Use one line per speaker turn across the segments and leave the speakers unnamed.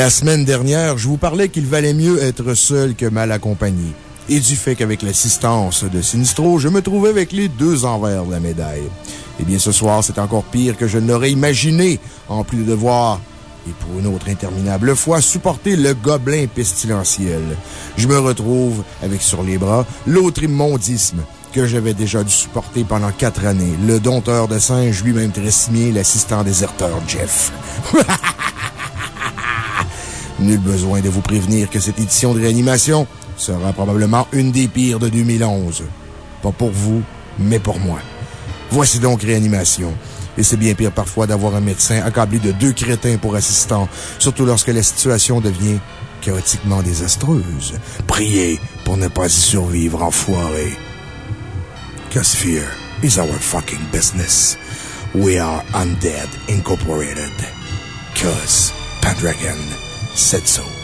La semaine dernière, je vous parlais qu'il valait mieux être seul que mal accompagné. Et du fait qu'avec l'assistance de Sinistro, je me trouvais avec les deux envers de la médaille. Eh bien, ce soir, c'est encore pire que je ne l'aurais imaginé, en plus de devoir, et pour une autre interminable fois, supporter le gobelin pestilentiel. Je me retrouve avec sur les bras l'autre immondisme que j'avais déjà dû supporter pendant quatre années, le dompteur de singe lui-même Tressimier, l'assistant déserteur Jeff. Nul besoin de vous prévenir que cette édition de réanimation sera probablement une des pires de 2011. Pas pour vous, mais pour moi. Voici donc Réanimation. Et c'est bien pire parfois d'avoir un médecin accablé de deux crétins pour assistant, surtout lorsque la situation devient chaotiquement désastreuse. Priez pour ne pas y survivre, enfoiré. Cause fear is our fucking business. We are Undead Incorporated. Cause Pendragon said so.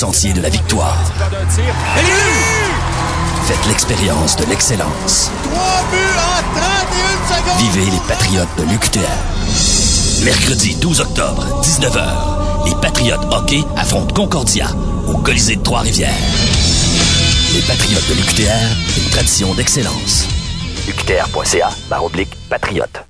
Sentier de la victoire. Faites l'expérience de l'excellence. Vivez les Patriotes de l'UQTR. Mercredi 12 octobre, 19h, les Patriotes hockey affrontent Concordia au Colisée de Trois-Rivières. Les Patriotes de l'UQTR, une tradition d'excellence. UQTR.ca, oblique, patriote.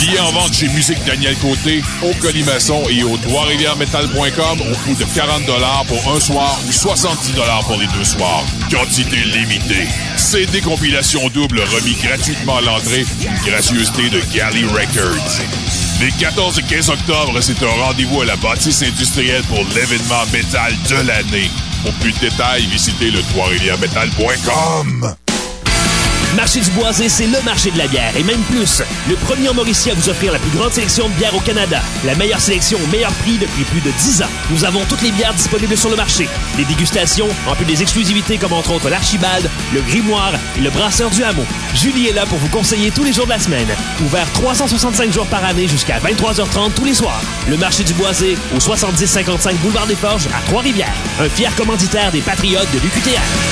Billets en vente chez Musique Daniel Côté, au Colimaçon et au trois-rivières-metal.com au coût de 40 pour un soir ou 70 pour les deux soirs. Quantité limitée. CD compilation double remis gratuitement à l'entrée, une gracieuseté de Galley Records. Les 14 et 15 octobre, c'est un rendez-vous à la bâtisse industrielle pour l'événement métal de l'année. Pour plus de détails, visitez le trois
Marché du Boisé, c'est le marché de la bière, et même plus. Le premier en Mauricie à vous offrir la plus grande sélection de bières au Canada. La meilleure sélection au meilleur prix depuis plus de 10 ans. Nous avons toutes les bières disponibles sur le marché. Des dégustations, en plus des exclusivités comme entre autres l'Archibald, le Grimoire et le Brasseur du Hameau. Julie est là pour vous conseiller tous les jours de la semaine. Ouvert 365 jours par année jusqu'à 23h30 tous les soirs. Le marché du Boisé, au 7055 Boulevard des Forges, à Trois-Rivières. Un fier commanditaire des Patriotes de l'UQTR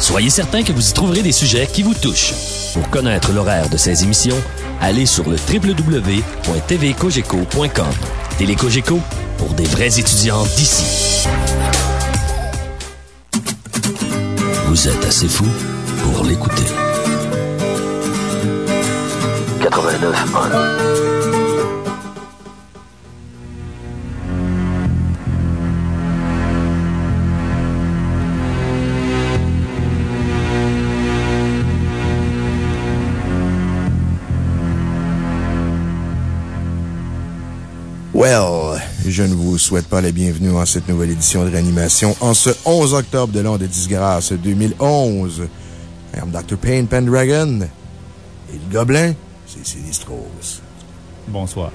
Soyez certain que vous y trouverez des sujets qui vous touchent. Pour connaître l'horaire de ces émissions, allez sur le www.tvcogeco.com. Télécogeco, pour des vrais étudiants d'ici. Vous êtes assez fou pour l'écouter. 89
Well, je ne vous souhaite pas la bienvenue en cette nouvelle édition de réanimation en ce 11 octobre de l'an de disgrâce 2011. I am Dr. Payne Pendragon. Et le gobelin, c'est Sinistros.
Bonsoir.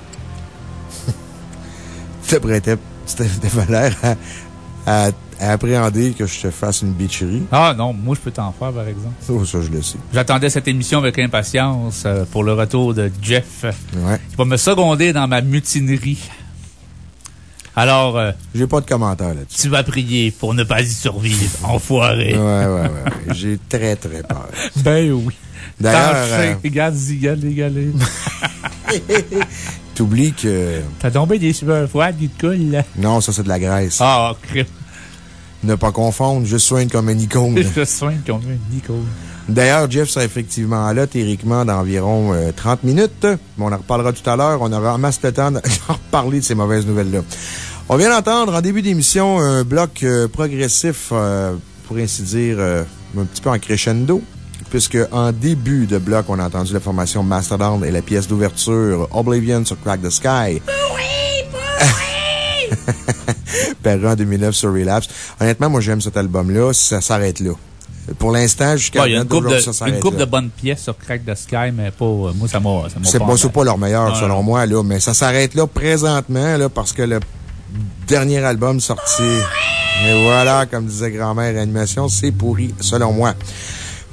T'as prêté, t'avais l'air à, appréhender que je te fasse une bitcherie.
Ah non, moi je peux t'en faire par exemple.
Oh, ça je le sais.
J'attendais cette émission avec impatience euh, pour le retour de Jeff.
Ouais.
Il va me seconder dans ma mutinerie. Alors. Euh,
J'ai pas de commentaire là-dessus.
Tu vas prier pour ne pas y survivre, enfoiré.
Ouais, ouais, ouais. J'ai très, très peur.
ben oui.
D'ailleurs. Euh...
Regarde, égalé.
T'oublies que.
T'as tombé des sueurs froides qui te là.
Non, ça, c'est de la graisse.
Ah, crème.
Ne pas confondre, je soigne comme un icône.
je soigne comme un icône.
D'ailleurs, Jeff sera effectivement là, théoriquement, d'environ 30 euh, minutes. on en reparlera tout à l'heure. On aura masse de temps de reparler de ces mauvaises nouvelles-là. On vient d'entendre en début d'émission un bloc euh, progressif, euh, pour ainsi dire, un petit peu en crescendo. Puisque en début de bloc, on a entendu la formation Mastodon et la pièce d'ouverture Oblivion sur Crack the Sky.
Oui,
Paru en 2009 sur Relapse. Honnêtement, moi, j'aime cet album-là. Ça s'arrête là. Pour l'instant, jusqu'à
ouais, Il y a une couple, de, une couple de bonnes pièces sur Crack the Sky, mais pas, euh, moi, ça m'a,
C'est pas, pas leur meilleur, selon moi, là, mais ça s'arrête là présentement, là, parce que le dernier album sorti, et voilà, comme disait grand-mère Animation, c'est pourri, selon moi.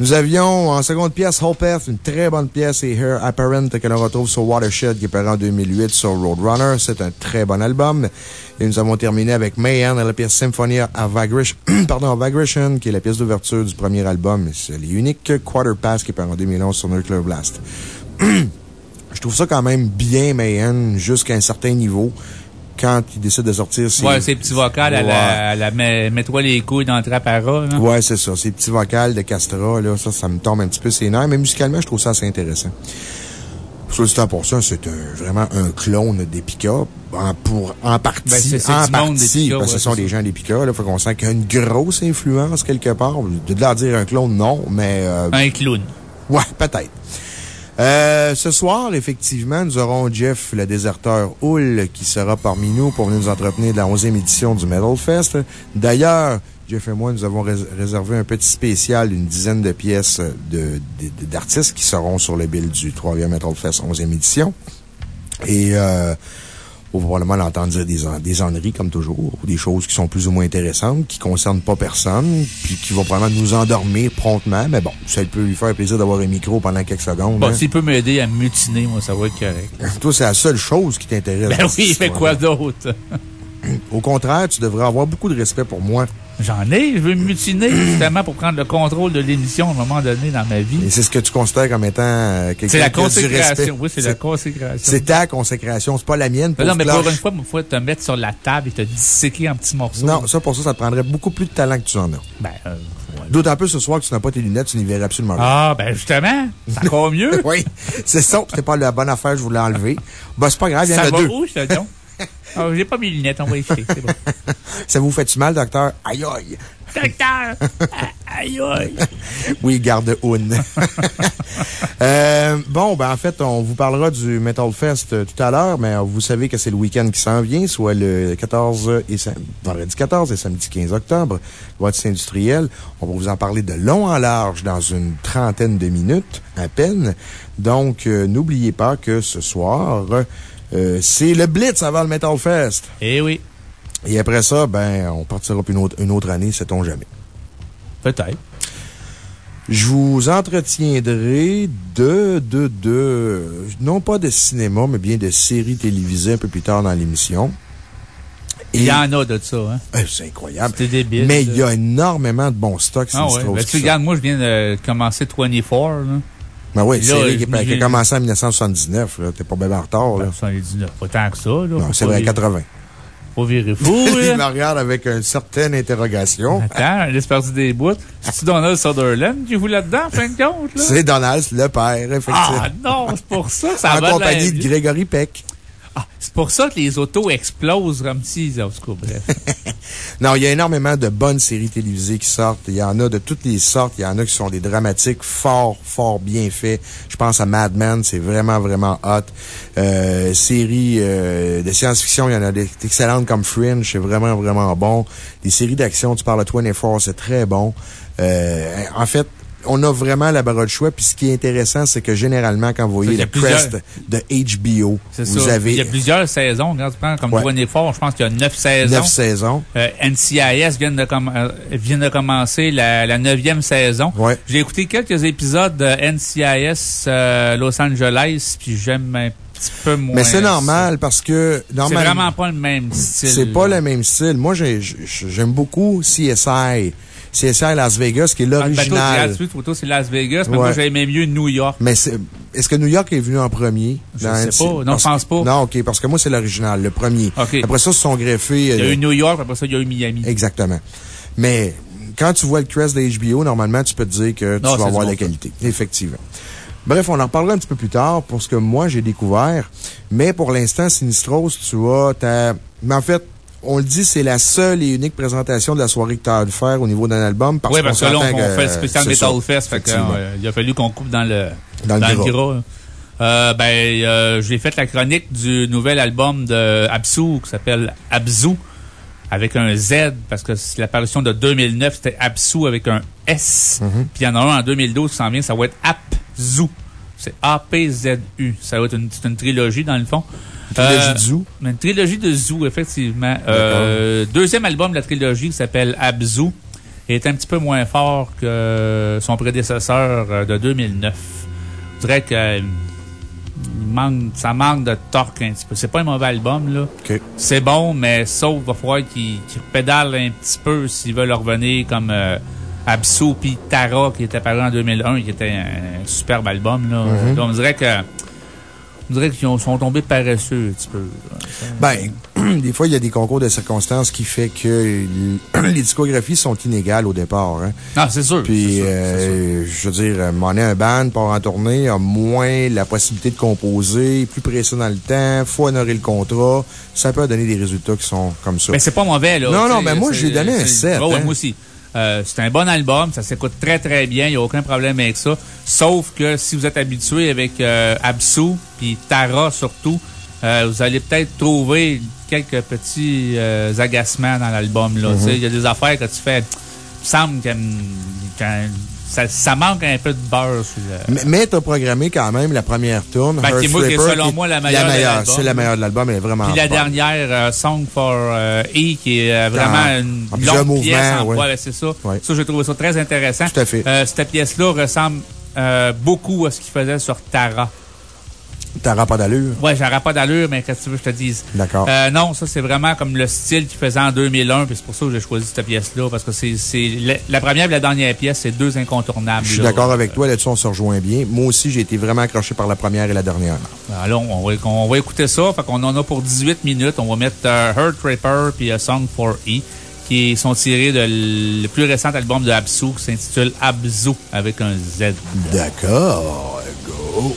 Nous avions en seconde pièce Earth, une très bonne pièce, et Her Apparent que l'on retrouve sur Watershed qui est paru en 2008 sur Roadrunner. C'est un très bon album. Et nous avons terminé avec Mayhem la pièce Symphonia of Vagration, pardon, Vagration, qui est la pièce d'ouverture du premier album. C'est l'unique Quarter Pass qui est paru en 2011 sur Nuclear Blast. Je trouve ça quand même bien Mayhem jusqu'à un certain niveau quand il décide de sortir
ses... Ouais, ses petits vocales à la, à la mets-toi les couilles dans le trapara,
Ouais, c'est ça. Ces petits vocales de Castra, là, ça, ça me tombe un petit peu ses nerfs, mais musicalement, je trouve ça assez intéressant. Sur le pour ça, c'est vraiment un clone d'Epica. En, pour, en partie, ben, en partie, parce que ce sont des gens d'Epica, là. Faut qu'on sent qu'il y a une grosse influence quelque part. De là dire un clone, non, mais, euh,
Un clown.
Ouais, peut-être. Euh, ce soir, effectivement, nous aurons Jeff, le déserteur Hull, qui sera parmi nous pour venir nous entretenir de la 11e édition du Metal Fest. D'ailleurs, Jeff et moi, nous avons réservé un petit spécial d'une dizaine de pièces d'artistes qui seront sur le bill du 3e Metal Fest 11e édition. Et, euh, on va probablement l'entendre dire des, des enneries, comme toujours, des choses qui sont plus ou moins intéressantes, qui concernent pas personne, puis qui vont probablement nous endormir promptement. Mais bon, ça peut lui faire plaisir d'avoir un micro pendant quelques secondes.
Bon, hein. s'il peut m'aider à mutiner, moi, ça va être correct.
Toi, c'est la seule chose qui t'intéresse.
Ben oui, mais quoi d'autre?
Au contraire, tu devrais avoir beaucoup de respect pour moi.
J'en ai. Je veux me mutiner justement pour prendre le contrôle de l'émission à un moment donné dans ma vie.
Et c'est ce que tu considères comme étant euh,
quelqu'un C'est la consécration. Oui, c'est la consécration.
C'est ta consécration. C'est pas la mienne.
non, mais pour une fois, il faut te mettre sur la table et te disséquer en petits morceaux.
Non, ça, pour ça, ça te prendrait beaucoup plus de talent que tu en as.
Ben, euh,
D'autant plus ce soir que tu n'as pas tes lunettes, tu n'y verrais absolument
rien. Ah, ben, justement. C'est encore mieux.
oui. C'est ça. C'était pas la bonne affaire, je voulais enlever. Ben, c'est pas grave, il y en a
va
deux.
Où, je te oh, j'ai pas mes lunettes, on va y c'est bon.
Ça vous fait du mal, docteur? Aïe aïe!
Docteur! Aïe aïe!
oui, garde une. euh, bon, ben, en fait, on vous parlera du Metal Fest euh, tout à l'heure, mais vous savez que c'est le week-end qui s'en vient, soit le 14 et vendredi 14 et samedi 15 octobre, voiture industriel. On va vous en parler de long en large dans une trentaine de minutes, à peine. Donc, euh, n'oubliez pas que ce soir, euh, c'est le Blitz avant le Metal Fest.
Eh oui.
Et après ça, ben, on partira pour une autre, une autre année, sait-on jamais.
Peut-être.
Je vous entretiendrai de, de, de, non pas de cinéma, mais bien de séries télévisées un peu plus tard dans l'émission.
Il y en a de ça, hein?
Eh, c'est incroyable.
C'est débile.
Mais il y a énormément de bons stocks.
Ah ouais. Ben, tu regardes, moi, je viens de commencer 24, là.
Ben oui, série qui, qui, a commencé en 1979, là. T'es pas bien en retard, là.
1979, pas tant que ça, là.
Non, c'est vrai, 80.
Faut virer fou,
Il me regarde avec une certaine interrogation.
Attends, laisse partir des bouts. C'est Donald Sutherland qui joue là-dedans, en fin de compte, là?
C'est Donald, le père, effectivement.
Ah non, c'est pour ça, ça
En compagnie de Grégory Peck.
Ah, c'est pour ça que les autos explosent comme si, en tout cas, bref.
non, il y a énormément de bonnes séries télévisées qui sortent. Il y en a de toutes les sortes. Il y en a qui sont des dramatiques fort, fort bien faits. Je pense à Mad Men, c'est vraiment, vraiment hot. Euh, séries euh, de science-fiction, il y en a des excellentes comme Fringe, c'est vraiment, vraiment bon. Des séries d'action, tu parles de 24, c'est très bon. Euh, en fait, on a vraiment la barre de choix. Puis ce qui est intéressant, c'est que généralement, quand vous voyez le crest de HBO, vous avez.
Il y a plusieurs saisons. Quand tu prends comme ouais. Fort, je pense qu'il y a neuf saisons.
Neuf saisons.
Euh, NCIS vient de, euh, vient de commencer la, neuvième saison.
Ouais.
J'ai écouté quelques épisodes de NCIS euh, Los Angeles, puis j'aime un petit peu moins.
Mais c'est normal parce que.
C'est vraiment pas le même style.
C'est pas le même style. Moi, j'aime beaucoup CSI. CSI Las Vegas, qui est l'original.
photo, c'est Las Vegas, mais moi, j'aimais mieux New York.
Mais est-ce que New York est venu en premier?
Je ne sais pas. Non, je pense pas.
Non, OK, parce que moi, c'est l'original, le premier. Après ça, ils se sont greffés.
Il y a eu euh, New York, après ça, il y a eu Miami.
Exactement. Mais, quand tu vois le crest de HBO, normalement, tu peux te dire que tu vas avoir la qualité. Effectivement. Bref, on en reparlera un petit peu plus tard pour ce que moi j'ai découvert. Mais pour l'instant, Sinistros, tu vois, t'as, mais en fait, on le dit, c'est la seule et unique présentation de la soirée que tu as de faire au niveau d'un album.
Parce oui, parce que là, on, fait le spécial Metal Fest. Fait euh, il a fallu qu'on coupe dans le, dans, le gras. Euh, ben, euh, j'ai fait la chronique du nouvel album de Absu qui s'appelle Abzu avec un Z parce que c'est l'apparition de 2009, c'était Absu avec un S. Mm-hmm. Puis il y en a un en 2012 qui s'en vient, ça va être Abzu. C'est A-P-Z-U. Ça va être une, une trilogie dans le fond.
Une trilogie de Zoo?
Euh, une trilogie de Zoo, effectivement. Euh, deuxième album de la trilogie qui s'appelle Abzu est un petit peu moins fort que son prédécesseur euh, de 2009. Je dirais que manque, ça manque de torque un petit peu. C'est pas un mauvais album, là. C'est bon, mais sauf, va falloir qu'il pédale un petit peu s'ils veulent revenir comme euh, Absu puis Tara qui était apparu en 2001 qui était un superbe album, là. Mm-hmm. Donc, on dirait que on dirait qu'ils sont tombés paresseux un petit peu.
Ben, des fois, il y a des concours de circonstances qui fait que les discographies sont inégales au départ. Hein.
Ah, c'est sûr.
Puis, euh, je veux dire, m'en un band part en tournée, a moins la possibilité de composer, plus pressé dans le temps, faut honorer le contrat. Ça peut donner des résultats qui sont comme ça.
Mais c'est pas mauvais, là.
Non, non, mais moi, j'ai donné un 7.
Hein. Moi aussi. Euh, c'est un bon album, ça s'écoute très très bien, il n'y a aucun problème avec ça. Sauf que si vous êtes habitué avec euh, Absu, puis Tara surtout, euh, vous allez peut-être trouver quelques petits agacements dans l'album. Mm-hmm. Il y a des affaires que tu fais, il semble que ça, manque un peu de beurre. Sur
le... Mais, tu as programmé quand même la première tourne.
Ben, qui est selon moi la meilleure. La meilleure
c'est la meilleure de l'album, elle est vraiment
Puis la dernière, euh, Song for euh, E, qui est euh, vraiment une longue pièce en ouais. c'est ça. Ça, j'ai trouvé ça très intéressant.
Tout à fait.
cette pièce-là ressemble beaucoup à ce qu'il faisait sur Tara.
T'auras pas d'allure?
Ouais, j'aurais pas d'allure, mais qu'est-ce que tu veux que je te dise?
D'accord.
Euh, non, ça, c'est vraiment comme le style qu'il faisait en 2001, puis c'est pour ça que j'ai choisi cette pièce-là, parce que c'est, la, première et la dernière pièce, c'est deux incontournables.
Je suis d'accord avec toi, là-dessus, on se rejoint bien. Moi aussi, j'ai été vraiment accroché par la première et la dernière.
Alors, on va, on va écouter ça, fait qu'on en a pour 18 minutes. On va mettre euh, Hurt Raper puis A Song for E qui sont tirés de le plus récent album de Absu qui s'intitule Abzu avec un Z.
D'accord. Go.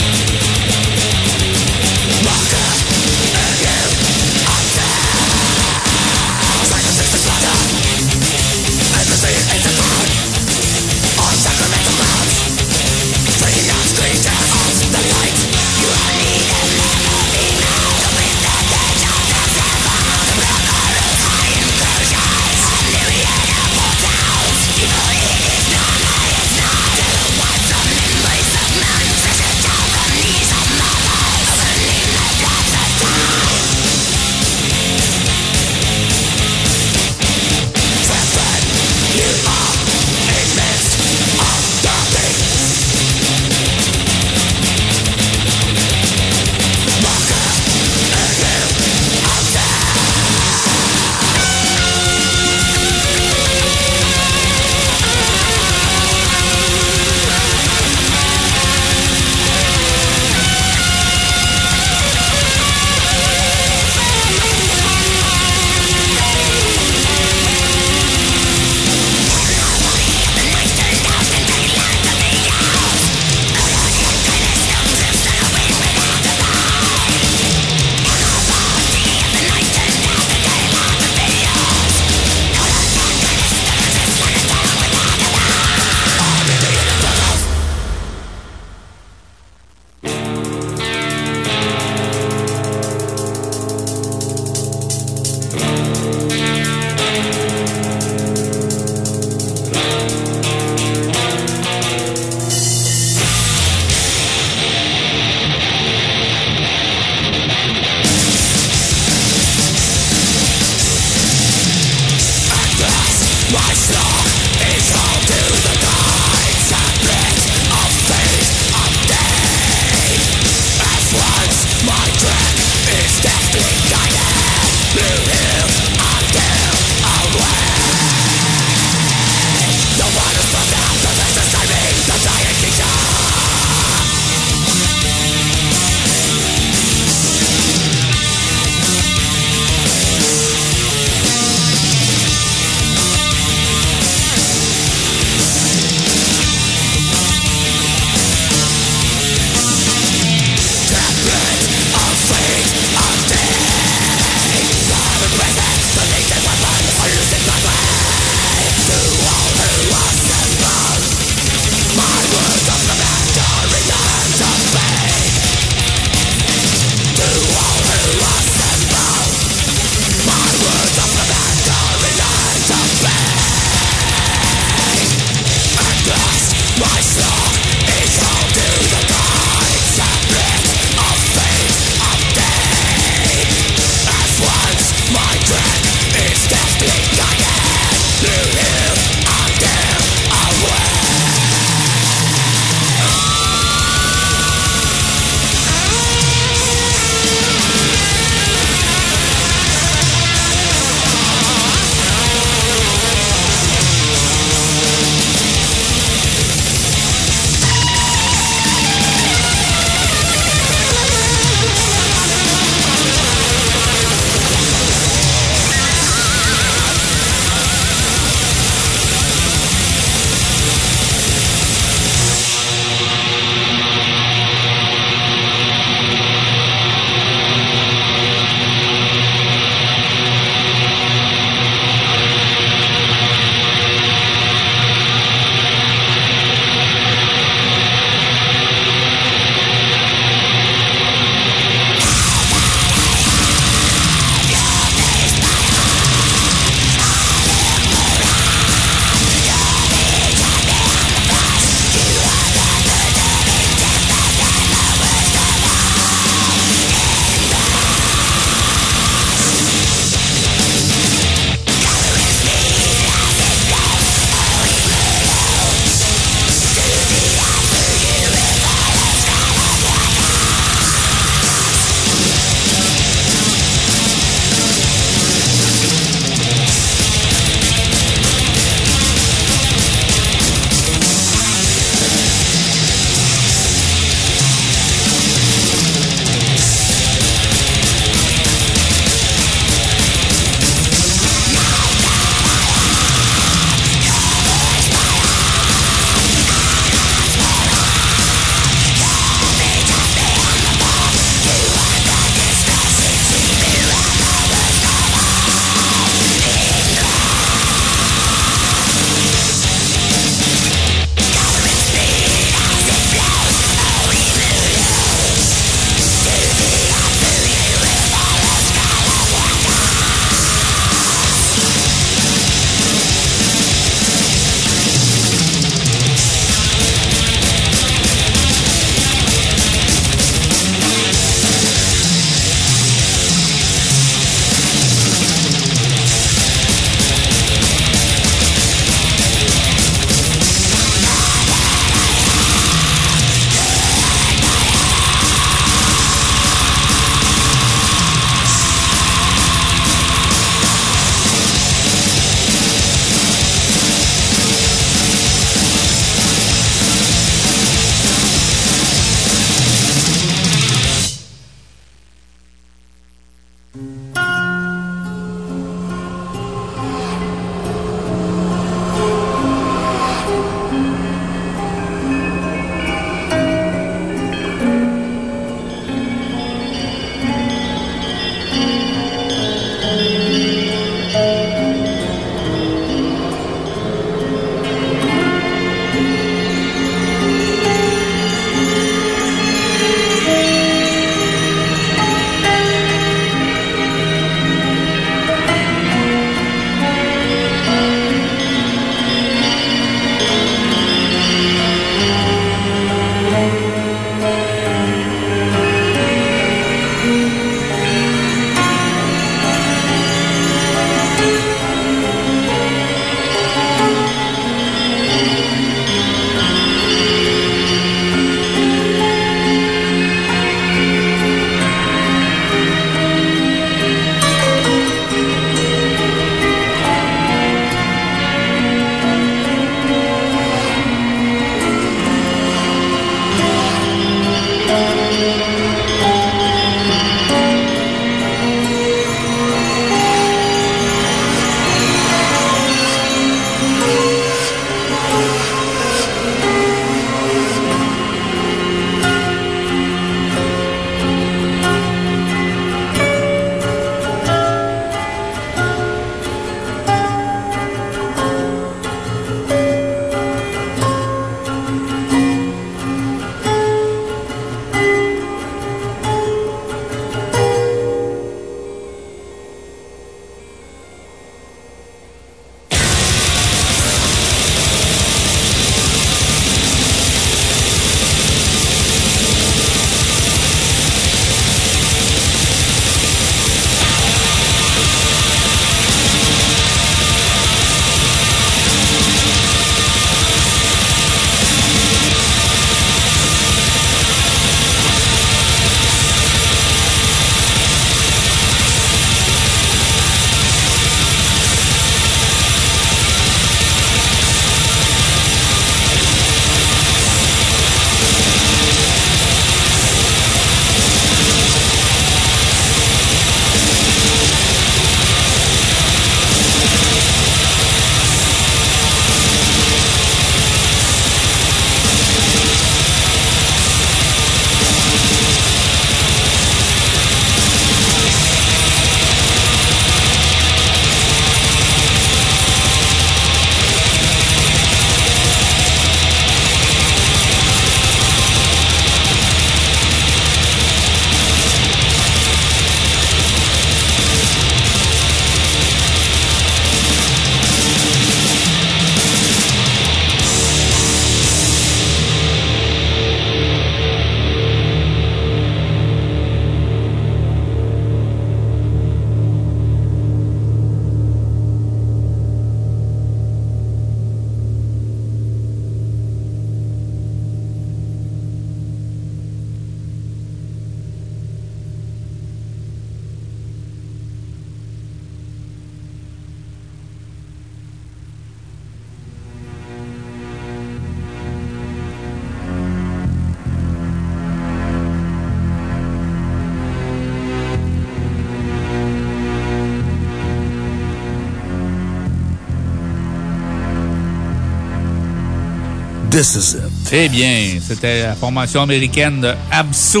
This.
Eh bien, c'était la formation américaine de Absu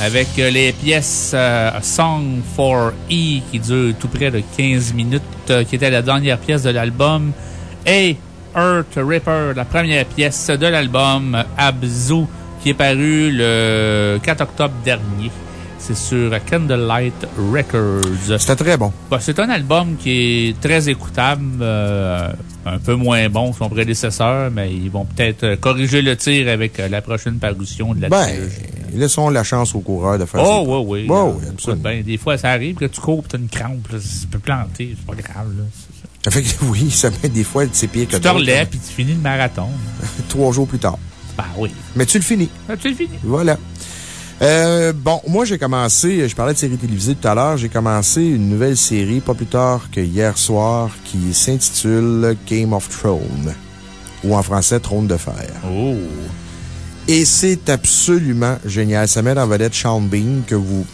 avec les pièces euh, Song for E qui dure tout près de 15 minutes, euh, qui était la dernière pièce de l'album, et Earth Ripper, la première pièce de l'album Abzu, qui est paru le 4 octobre dernier. C'est sur Candlelight Records.
C'était très bon.
Bah, c'est un album qui est très écoutable, euh, un peu moins bon que son prédécesseur, mais ils vont peut-être corriger le tir avec la prochaine parution de la
ben, Laissons la chance aux coureurs de faire
Oh, oui, oui. Oh, oui, absolument. Ben, des fois, ça arrive que tu cours et tu as une crampe. Là, tu peux planter, c'est pas grave. Là.
Fait que, oui, ça met des fois, c'est pire que
Tu te relèves puis tu finis le marathon.
Trois jours plus tard.
Ben oui.
Mais tu le finis.
Ben, tu le finis.
Voilà. Euh, bon, moi, j'ai commencé, je parlais de séries télévisées tout à l'heure, j'ai commencé une nouvelle série, pas plus tard que hier soir, qui s'intitule Game of Thrones. Ou en français, Trône de fer.
Oh!
Et c'est absolument génial. Ça met en vedette Sean Bean, que vous.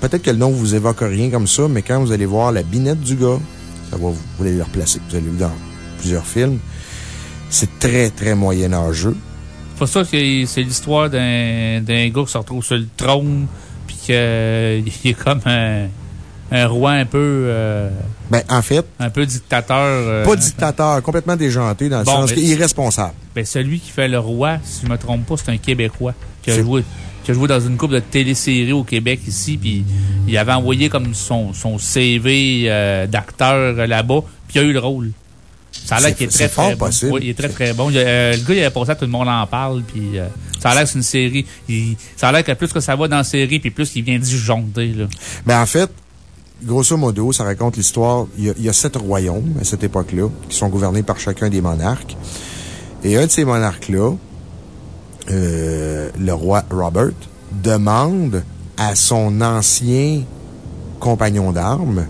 Peut-être que le nom vous évoque rien comme ça, mais quand vous allez voir la binette du gars, ça va vous, vous allez le replacer. Vous allez le dans plusieurs films. C'est très, très moyen-âgeux.
C'est pas ça que c'est l'histoire d'un gars qui se retrouve sur le trône, puis qu'il est comme un un roi un peu. Euh,
ben, en fait.
Un peu dictateur. Euh,
pas dictateur, complètement déjanté dans le sens qu'il est irresponsable.
Ben, celui qui fait le roi, si je ne me trompe pas, c'est un Québécois qui a joué qui a joué dans une couple de téléséries au Québec ici, puis il avait envoyé comme son, son CV euh, d'acteur là-bas, puis il a eu le rôle. Ça a l'air qu'il est, très, très bon. Oui, il est très, très bon. le gars, il avait passé, tout le monde en parle, puis ça a l'air que c'est une série. ça a l'air que plus que ça va dans la série, puis plus qu'il vient disjoncter, là.
Ben, en fait, grosso modo, ça raconte l'histoire. Il, y a sept royaumes à cette époque-là qui sont gouvernés par chacun des monarques. Et un de ces monarques-là, euh, le roi Robert, demande à son ancien compagnon d'armes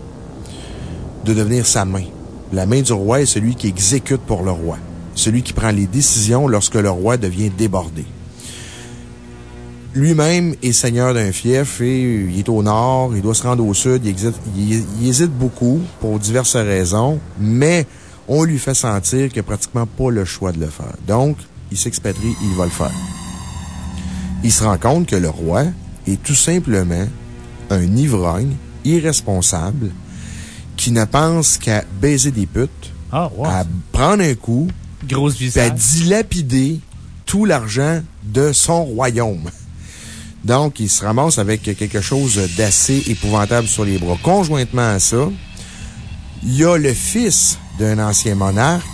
de devenir sa main. La main du roi est celui qui exécute pour le roi, celui qui prend les décisions lorsque le roi devient débordé lui-même est seigneur d'un fief et il est au nord, il doit se rendre au sud, il, hésite beaucoup pour diverses raisons, mais on lui fait sentir qu'il n'a pratiquement pas le choix de le faire. Donc, il s'expatrie, il va le faire. Il se rend compte que le roi est tout simplement un ivrogne irresponsable qui ne pense qu'à baiser des putes,
ah,
à prendre un coup,
Grosse
à dilapider tout l'argent de son royaume. Donc, il se ramasse avec quelque chose d'assez épouvantable sur les bras. Conjointement à ça, il y a le fils d'un ancien monarque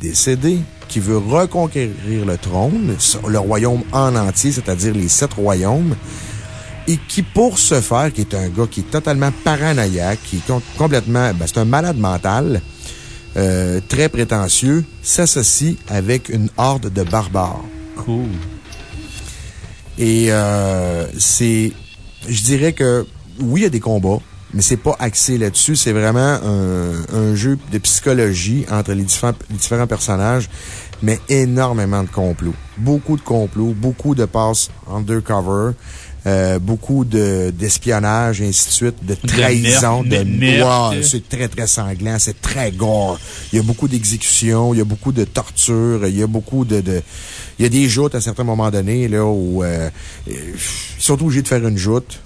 décédé qui veut reconquérir le trône, le royaume en entier, c'est-à-dire les sept royaumes, et qui, pour ce faire, qui est un gars qui est totalement paranoïaque, qui est complètement, ben, c'est un malade mental, euh, très prétentieux, s'associe avec une horde de barbares.
Cool.
Et euh, c'est, je dirais que oui, il y a des combats, mais c'est pas axé là-dessus. C'est vraiment un, un, jeu de psychologie entre les différents, les différents personnages, mais énormément de complots. Beaucoup de complots, beaucoup de passes undercover. Euh, beaucoup d'espionnage, et ainsi de suite, de trahison, de, de C'est très, très sanglant, c'est très gore. Il y a beaucoup d'exécutions, il y a beaucoup de torture, il y a beaucoup de, de il y a des joutes à certains moments donnés, là, où euh, ils sont obligés de faire une joute.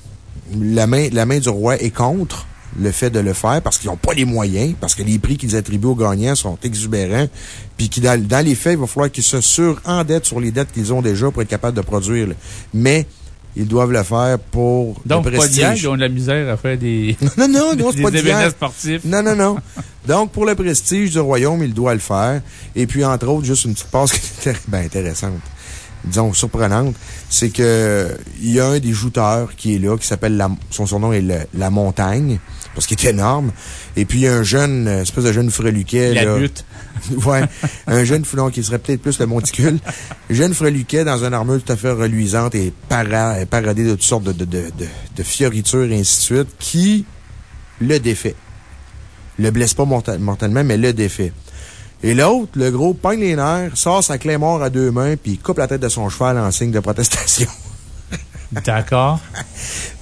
La main, la main du roi est contre le fait de le faire parce qu'ils n'ont pas les moyens, parce que les prix qu'ils attribuent aux gagnants sont exubérants, puis qui, dans, dans, les faits, il va falloir qu'ils se surendettent sur les dettes qu'ils ont déjà pour être capables de produire. Mais ils doivent le faire pour
Donc,
le prestige.
Ils ont de la misère à faire des,
non, non, non,
des, pas événements sportifs.
Non, non, non. Donc, pour le prestige du royaume, il doit le faire. Et puis, entre autres, juste une petite passe qui est ben, intéressante, disons surprenante, c'est que il y a un des jouteurs qui est là, qui s'appelle, son surnom est la Montagne, parce qu'il est énorme. Et puis, un jeune, espèce de jeune freluquet.
La butte.
ouais. Un jeune foulon qui serait peut-être plus le monticule. jeune freluquet dans une armure tout à fait reluisante et paradé de toutes sortes de, de, de, de, fioritures et ainsi de suite, qui le défait. Le blesse pas mortellement, mais le défait. Et l'autre, le gros, pogne les nerfs, sort sa clé mort à deux mains, puis coupe la tête de son cheval en signe de protestation.
D'accord.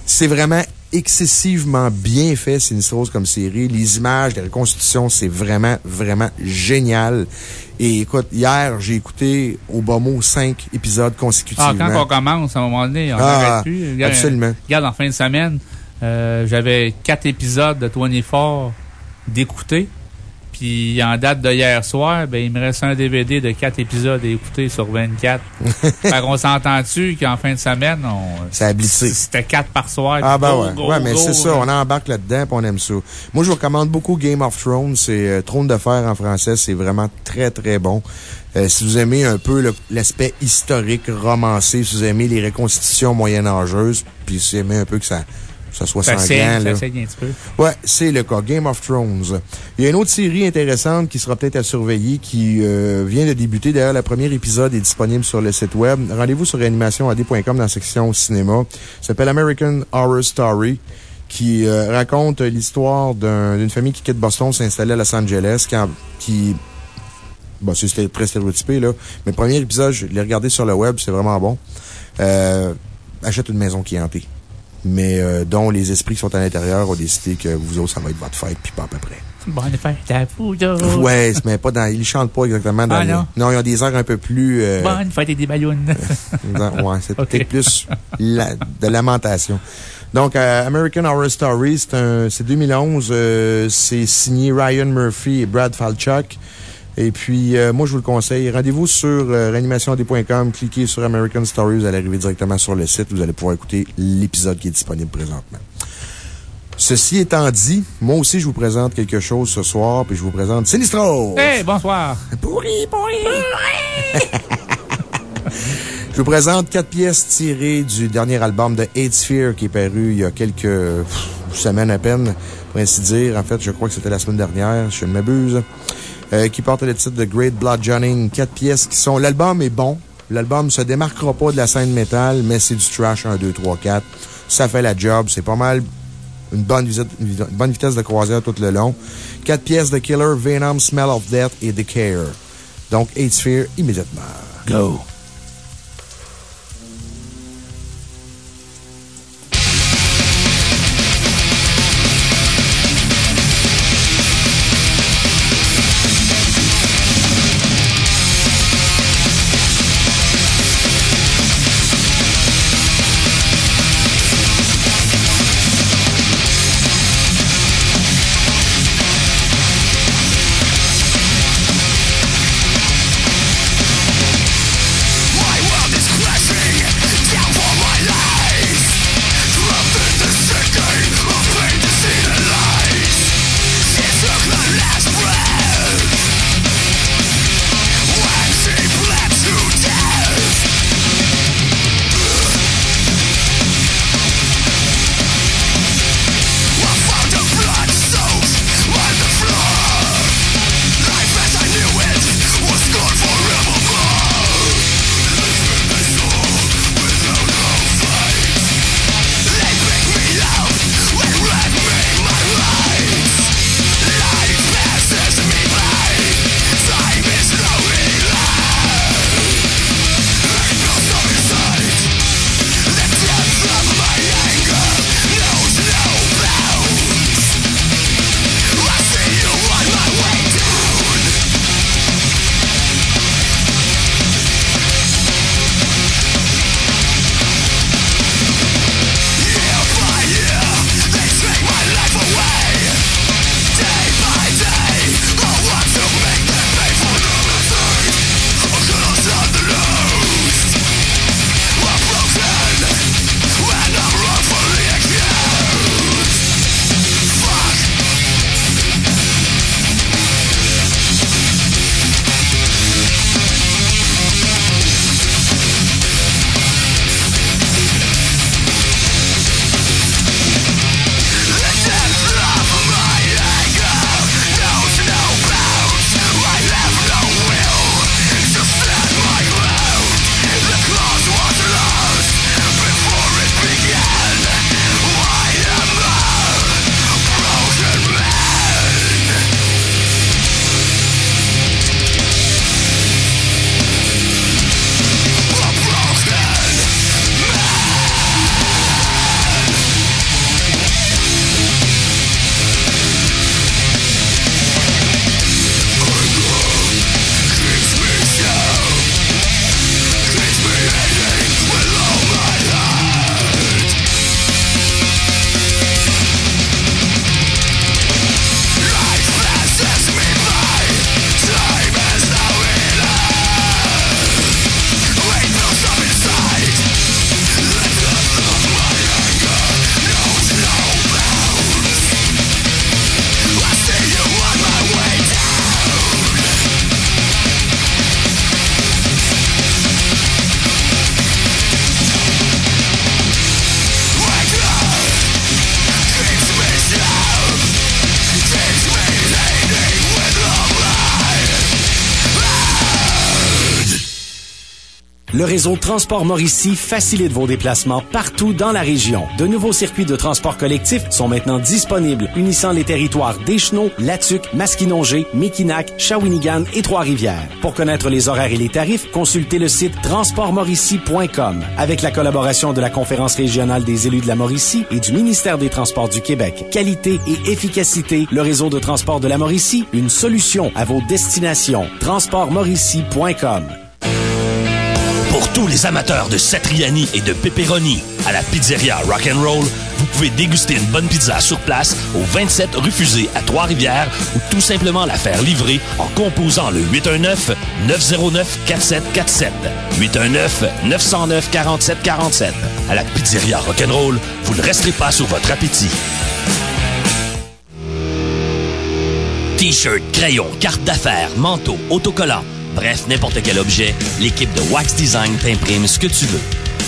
C'est vraiment excessivement bien fait, Sinistros, comme série. Les images, les reconstitutions, c'est vraiment, vraiment génial. Et écoute, hier, j'ai écouté au bas mot cinq épisodes consécutifs.
Ah, quand on commence, à un moment donné, on
ah, plus. Regarde, absolument.
Regarde, en fin de semaine, euh, j'avais quatre épisodes de 24 d'écouter. Puis en date de hier soir, ben, il me reste un DVD de 4 épisodes à écouter sur 24. fait qu'on s'entend-tu qu'en fin de semaine, on.
Ça a blissé.
C'était 4 par soir?
Ah, ben ouais. ouais, mais c'est ça. On embarque là-dedans on aime ça. Moi, je vous recommande beaucoup Game of Thrones. C'est euh, Trône de Fer en français. C'est vraiment très, très bon. Euh, si vous aimez un peu l'aspect historique, romancé, si vous aimez les reconstitutions moyenâgeuses, puis si vous aimez un peu que ça ça soit ça
saigne, Ça saigne un petit peu.
Ouais, c'est le cas. Game of Thrones. Il y a une autre série intéressante qui sera peut-être à surveiller qui euh, vient de débuter. D'ailleurs, le premier épisode est disponible sur le site web. Rendez-vous sur réanimationad.com dans la section cinéma. Ça s'appelle American Horror Story qui euh, raconte l'histoire d'une famille qui quitte Boston, s'installer à Los Angeles, qui, qui Bon, c'est très stéréotypé, là. Mais le premier épisode, je l'ai regardé sur le web, c'est vraiment bon. Euh, achète une maison qui est hantée mais euh, dont les esprits qui sont à l'intérieur ont décidé que vous autres, ça va être votre fête, puis pas à peu près.
Bonne fête à vous,
Ouais, mais pas dans, ils chantent pas exactement dans ah, non. non, ils ont des airs un peu plus, euh,
Bonne fête et des ballons.
ouais, c'est peut-être plus de lamentation. Donc, euh, American Horror Story, c'est 2011, c'est signé Ryan Murphy et Brad Falchuk. Et puis, euh, moi, je vous le conseille. Rendez-vous sur euh, cliquez sur American Story, vous allez arriver directement sur le site, vous allez pouvoir écouter l'épisode qui est disponible présentement. Ceci étant dit, moi aussi, je vous présente quelque chose ce soir, puis je vous présente Sinistro!
Hey, bonsoir!
Pourri, pourri! je vous présente quatre pièces tirées du dernier album de Hate Sphere qui est paru il y a quelques semaines à peine, pour ainsi dire. En fait, je crois que c'était la semaine dernière, je ne m'abuse. Euh, qui porte le titre de Great Blood Johnny. Quatre pièces qui sont. L'album est bon. L'album se démarquera pas de la scène métal, mais c'est du trash 1, 2, 3, 4. Ça fait la job. C'est pas mal une bonne, bonne vitesse de croisière tout le long. Quatre pièces de Killer, Venom, Smell of Death et Care. Donc, Eight Sphere immédiatement.
Go!
Le réseau Transport Mauricie facilite vos déplacements partout dans la région. De nouveaux circuits de transport collectif sont maintenant disponibles, unissant les territoires d'Échenot, Latuc, Masquinongé, Mekinac, Shawinigan et Trois-Rivières. Pour connaître les horaires et les tarifs, consultez le site transportmauricie.com. Avec la collaboration de la Conférence régionale des élus de la Mauricie et du ministère des Transports du Québec, qualité et efficacité, le réseau de transport de la Mauricie, une solution à vos destinations. transportmauricie.com
pour tous les amateurs de satriani et de pepperoni, à la pizzeria Rock'n'Roll, vous pouvez déguster une bonne pizza sur place au 27 rue Fusée à Trois-Rivières ou tout simplement la faire livrer en composant le 819-909-4747. 819-909-4747. À la pizzeria Rock'n'Roll, vous ne resterez pas sur votre appétit. T-shirt, crayon, carte d'affaires, manteau, autocollant Bref, n'importe quel objet, l'équipe de Wax Design t'imprime ce que tu veux.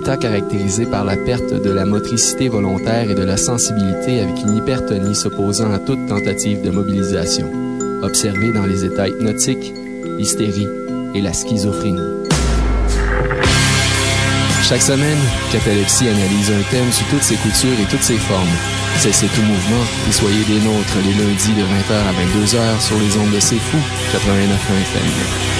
État caractérisé par la perte de la motricité volontaire et de la sensibilité avec une hypertonie s'opposant à toute tentative de mobilisation, observé dans les états hypnotiques, l'hystérie et la schizophrénie. Chaque semaine, Catalepsie analyse un thème sous toutes ses coutures et toutes ses formes. Cessez tout mouvement et soyez des nôtres les lundis de 20h à 22h sur les ondes de C'est Fou, 89 FM.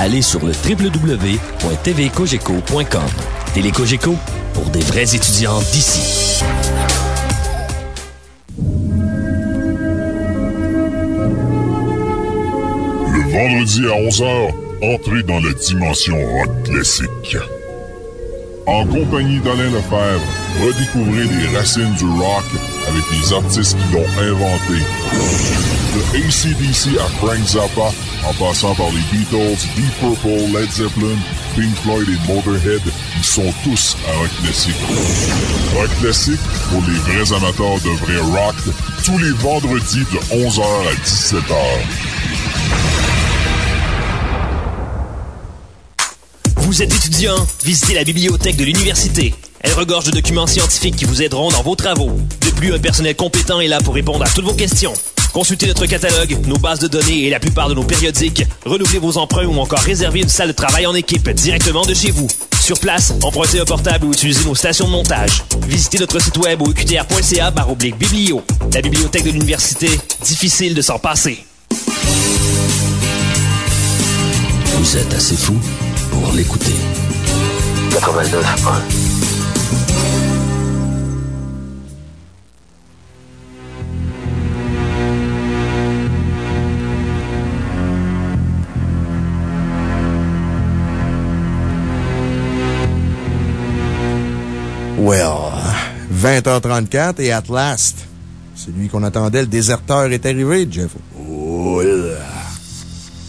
allez sur le www.tvcogeco.com. Télécogeco, pour des vrais étudiants d'ici.
Vendredi à 11h, entrez dans la dimension rock classique. En compagnie d'Alain Lefebvre, redécouvrez les racines du rock avec les artistes qui l'ont inventé. De ACDC à Frank Zappa, en passant par les Beatles, Deep Purple, Led Zeppelin, Pink Floyd et Motorhead, ils sont tous à rock classique. Rock classique pour les vrais amateurs de vrai rock, tous les vendredis de 11h à 17h.
Vous êtes étudiant? Visitez la bibliothèque de l'université. Elle regorge de documents scientifiques qui vous aideront dans vos travaux. De plus, un personnel compétent est là pour répondre à toutes vos questions. Consultez notre catalogue, nos bases de données et la plupart de nos périodiques. Renouvelez vos emprunts ou encore réservez une salle de travail en équipe directement de chez vous. Sur place, empruntez un portable ou utilisez nos stations de montage. Visitez notre site web au uqtr.ca biblio. La bibliothèque de l'université, difficile de s'en passer.
Vous êtes assez fou pour l'écouter. 89
Well, 20h34 et at last, celui qu'on attendait, le déserteur est arrivé, Jeff. Oh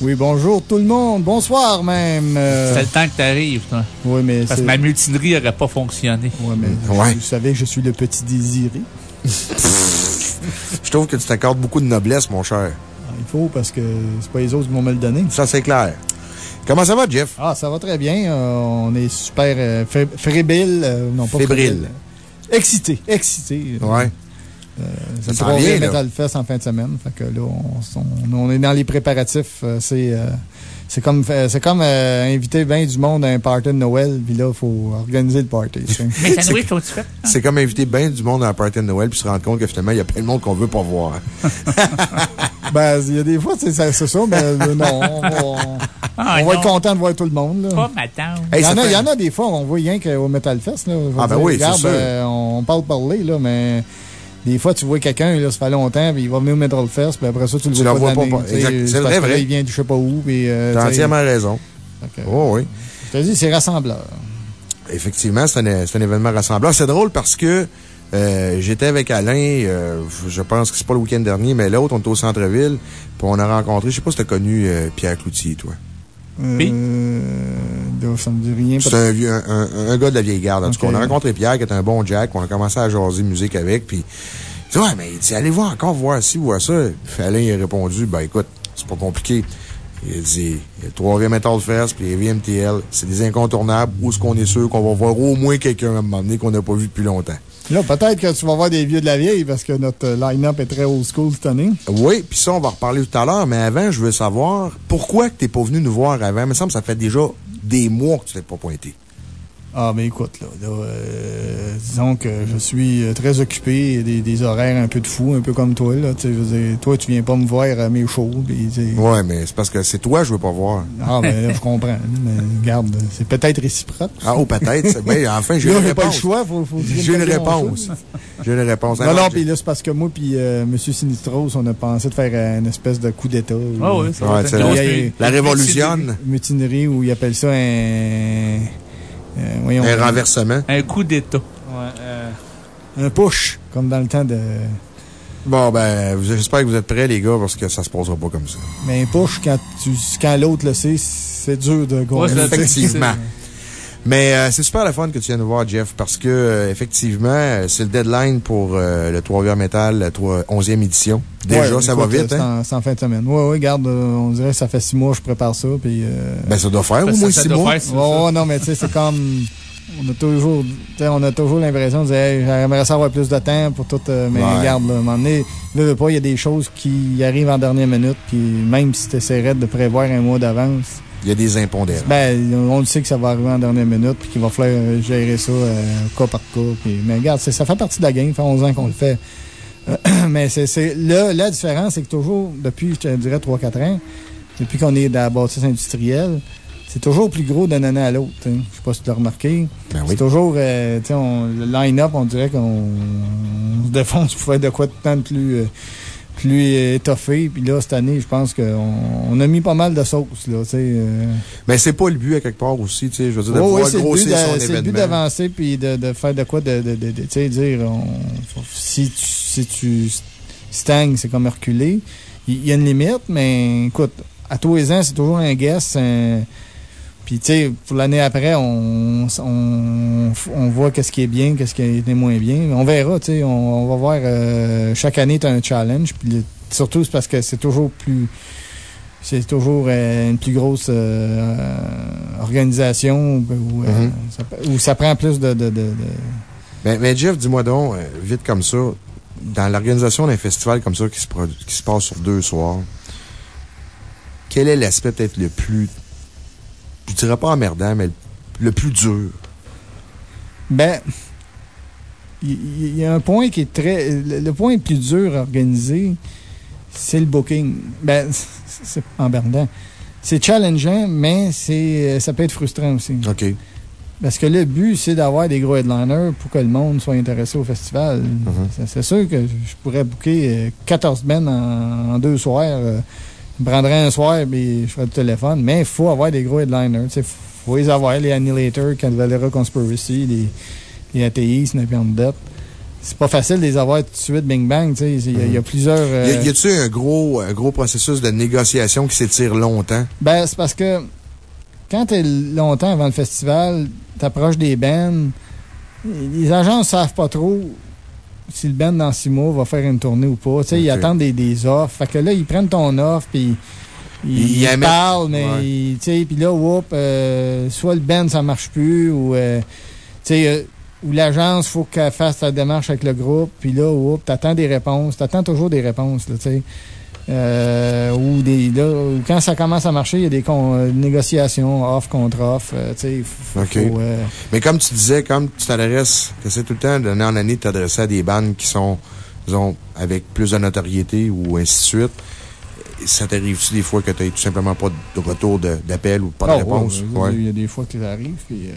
oui, bonjour tout le monde. Bonsoir même.
Euh... C'est le temps que tu arrives, toi.
Oui, mais.
Parce que ma mutinerie n'aurait pas fonctionné.
Oui, mais. Vous savez que je suis le petit désiré.
je trouve que tu t'accordes beaucoup de noblesse, mon cher.
Ah, il faut, parce que c'est pas les autres qui vont me le donner.
Ça, c'est clair. Comment ça va, Jeff?
Ah, ça va très bien. Euh, on est super euh, fébrile. Euh, non, pas
fébrile.
Excité. Excité.
Ouais.
Euh, c'est le troisième Metal Fest en fin de semaine. Fait que là, on, est dans les préparatifs. Euh, c'est euh, c'est comme, c'est comme inviter 20 du monde à un party de Noël, puis là, il faut organiser le party.
C'est comme inviter 20 du monde à un party de Noël, puis se rendre compte que finalement, il y a plein de monde qu'on veut pas voir.
ben, il y a des fois, c'est ça, mais non, on va, ah, être content de voir tout le monde.
Pas
il, y en a, il y en a des fois, on voit rien qu'au Metal Fest. Là,
ah, ben oui, c'est sûr.
on parle parler, là, mais des fois, tu vois quelqu'un, là, ça fait longtemps, puis il va venir au Metal Fest, puis après ça, tu le
tu
vois,
pas. vois pas. C'est vrai, vrai.
il vient de je sais pas où.
Euh, T'as entièrement raison. oh, oui.
Je te dis, c'est rassembleur.
Effectivement, c'est un, un, événement rassembleur. C'est drôle parce que euh, j'étais avec Alain, euh, je pense que c'est pas le week-end dernier, mais l'autre, on était au centre-ville, puis on a rencontré, je sais pas si tu as connu euh, Pierre Cloutier, toi.
Oui. ça me dit rien.
C'est un, un, un, gars de la vieille garde. En tout cas, on a rencontré Pierre, qui est un bon Jack. On a commencé à jaser musique avec. Puis, tu ouais, mais il dit, allez voir encore voir ci, voir ça. Puis Alain, il a répondu, ben écoute, c'est pas compliqué. Il a dit, il y a le 3 Metal Fest, puis les VMTL. C'est des incontournables. Où est-ce qu'on est sûr qu'on va voir au moins quelqu'un à un moment donné qu'on n'a pas vu depuis longtemps?
Là, peut-être que tu vas voir des vieux de la vieille parce que notre line-up est très old school cette année.
Oui, puis ça, on va reparler tout à l'heure. Mais avant, je veux savoir pourquoi tu n'es pas venu nous voir avant. Il me semble que ça fait déjà des mois que tu t'es pas pointé.
Ah, ben écoute, là, euh, disons que je suis euh, très occupé, des, des horaires un peu de fou, un peu comme toi, là. Tu sais, toi, tu viens pas me voir à mes shows.
ouais, mais c'est parce que c'est toi que je veux pas voir.
Ah, ben là, je comprends. mais regarde, c'est peut-être réciproque.
Ah, oh, peut-être. ben, enfin, j'ai une réponse. pas le choix, faut, faut J'ai une réponse. J'ai une réponse.
Non, non, puis là, c'est parce que moi, puis euh, M. Sinistros, on a pensé de faire une espèce de coup d'État.
Ah, oui,
c'est La révolution.
Mutinerie où ils appellent ça un.
Euh, un renversement.
Un coup d'État.
Euh, un push, comme dans le temps de.
Bon, ben, j'espère que vous êtes prêts, les gars, parce que ça se passera pas comme ça.
Mais un push, quand, quand l'autre le sait, c'est dur de
gagner. effectivement. Mais euh, c'est super le fun que tu viennes nous voir, Jeff, parce que, effectivement, c'est le deadline pour le 3 Metal, la 11e édition. Déjà, ça va vite,
hein? C'est en fin de semaine. Oui, oui, regarde, on dirait que ça fait six mois que je prépare ça. Puis,
ben, ça doit faire au moins six mois.
Ouais, non, mais tu sais, c'est comme on a toujours, on a toujours l'impression de dire, j'aimerais savoir plus de temps pour tout, euh, mais regarde, à un moment donné, pas, il y a des choses qui arrivent en dernière minute, puis même si tu essaierais de prévoir un mois d'avance.
Il y a des impondérables.
Ben, on le sait que ça va arriver en dernière minute, puis qu'il va falloir euh, gérer ça euh, cas par cas. mais regarde, ça fait partie de la game, ça fait 11 ans qu'on le fait. mais c'est là, la différence, c'est que toujours, depuis, je te dirais, 3-4 ans, depuis qu'on est dans la bâtisse industrielle, c'est toujours plus gros d'un année à l'autre. Hein. Je sais pas si tu l'as remarqué.
Ben
c'est toujours, euh, le line-up, on dirait qu'on se défonce pour faire de quoi de temps plus, euh, plus étoffé. Puis là, cette année, je pense qu'on on a mis pas mal de sauce, là, euh.
Mais c'est pas le but à quelque part aussi, tu sais. Je veux dire, de pouvoir grossir son.
C'est le but d'avancer puis de, de, faire de quoi de, de, de, tu sais, dire, si tu, si tu stagnes, c'est comme reculer. Il y, a une limite, mais écoute, à tous les ans, c'est toujours un guess, puis, tu sais, pour l'année après, on, on, on voit qu'est-ce qui est bien, qu'est-ce qui est moins bien. On verra, tu sais, on, va voir. Euh, chaque année, tu as un challenge. Puis, surtout, c'est parce que c'est toujours plus. C'est toujours euh, une plus grosse euh, organisation mm-hmm. où, ça, prend plus de. de, de,
mais, Jeff, dis-moi donc, vite comme ça, dans l'organisation d'un festival comme ça qui se, qui se passe sur deux soirs, quel est l'aspect peut-être le plus je dirais pas emmerdant, mais le plus dur?
Ben, il y, a un point qui est très. Le, point le plus dur à organiser, c'est le booking. Ben, c'est emmerdant. C'est challengeant, mais c'est ça peut être frustrant aussi.
OK.
Parce que le but, c'est d'avoir des gros headliners pour que le monde soit intéressé au festival. Mm-hmm. C'est sûr que je pourrais booker 14 bands en, deux soirs. Euh, je prendrais un soir et je ferais le téléphone. Mais il faut avoir des gros headliners. Il faut les avoir, les Annihilator, Calvalera Conspiracy, les, les athéistes, Death. C'est pas facile de les avoir tout de suite, bing bang. Il y, y, a mm-hmm. plusieurs.
Euh, y a-tu un gros, un gros processus de négociation qui s'étire longtemps?
Ben, c'est parce que quand tu es longtemps avant le festival, tu approches des bands, les agents ne savent pas trop si le band dans six mois va faire une tournée ou pas. Tu sais, ils attendent des, des, offres. Fait que là, ils prennent ton offre, puis ils, parlent, mais, tu sais, puis là, whoop, euh, soit le band, ça marche plus, ou, euh, tu sais, euh, ou l'agence, faut qu'elle fasse sa démarche avec le groupe, puis là, whoop, t'attends des réponses. T'attends toujours des réponses, tu sais. Euh, ou des, là, quand ça commence à marcher, il y a des euh, négociations off contre off. Euh,
Mais comme tu disais, comme tu t'adresses, que c'est tout le temps d'année en année t'adresser à des bandes qui sont, disons, avec plus de notoriété ou ainsi de suite, ça t'arrive-tu des fois que tu n'as tout simplement pas de retour d'appel ou pas de ah, réponse?
Il y a des fois que ça arrive, puis.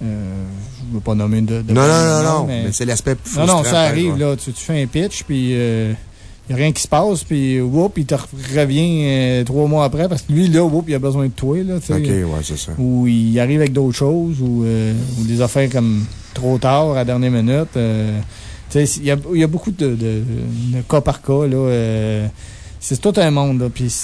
je ne veux pas nommer de.
non, non, non, non, mais, c'est l'aspect
Non, non, ça arrive, là. Tu, tu, fais un pitch, puis n'y a rien qui se passe, puis whoop, il te revient euh, trois mois après parce que lui, là, whoop, il a besoin de toi. Là,
OK, ouais, c'est ça.
Ou il arrive avec d'autres choses, ou, euh, ou, des affaires comme trop tard, à la dernière minute. Euh, il y a, y a, beaucoup de, de, de, cas par cas. là c'est tout un monde. Là. Puis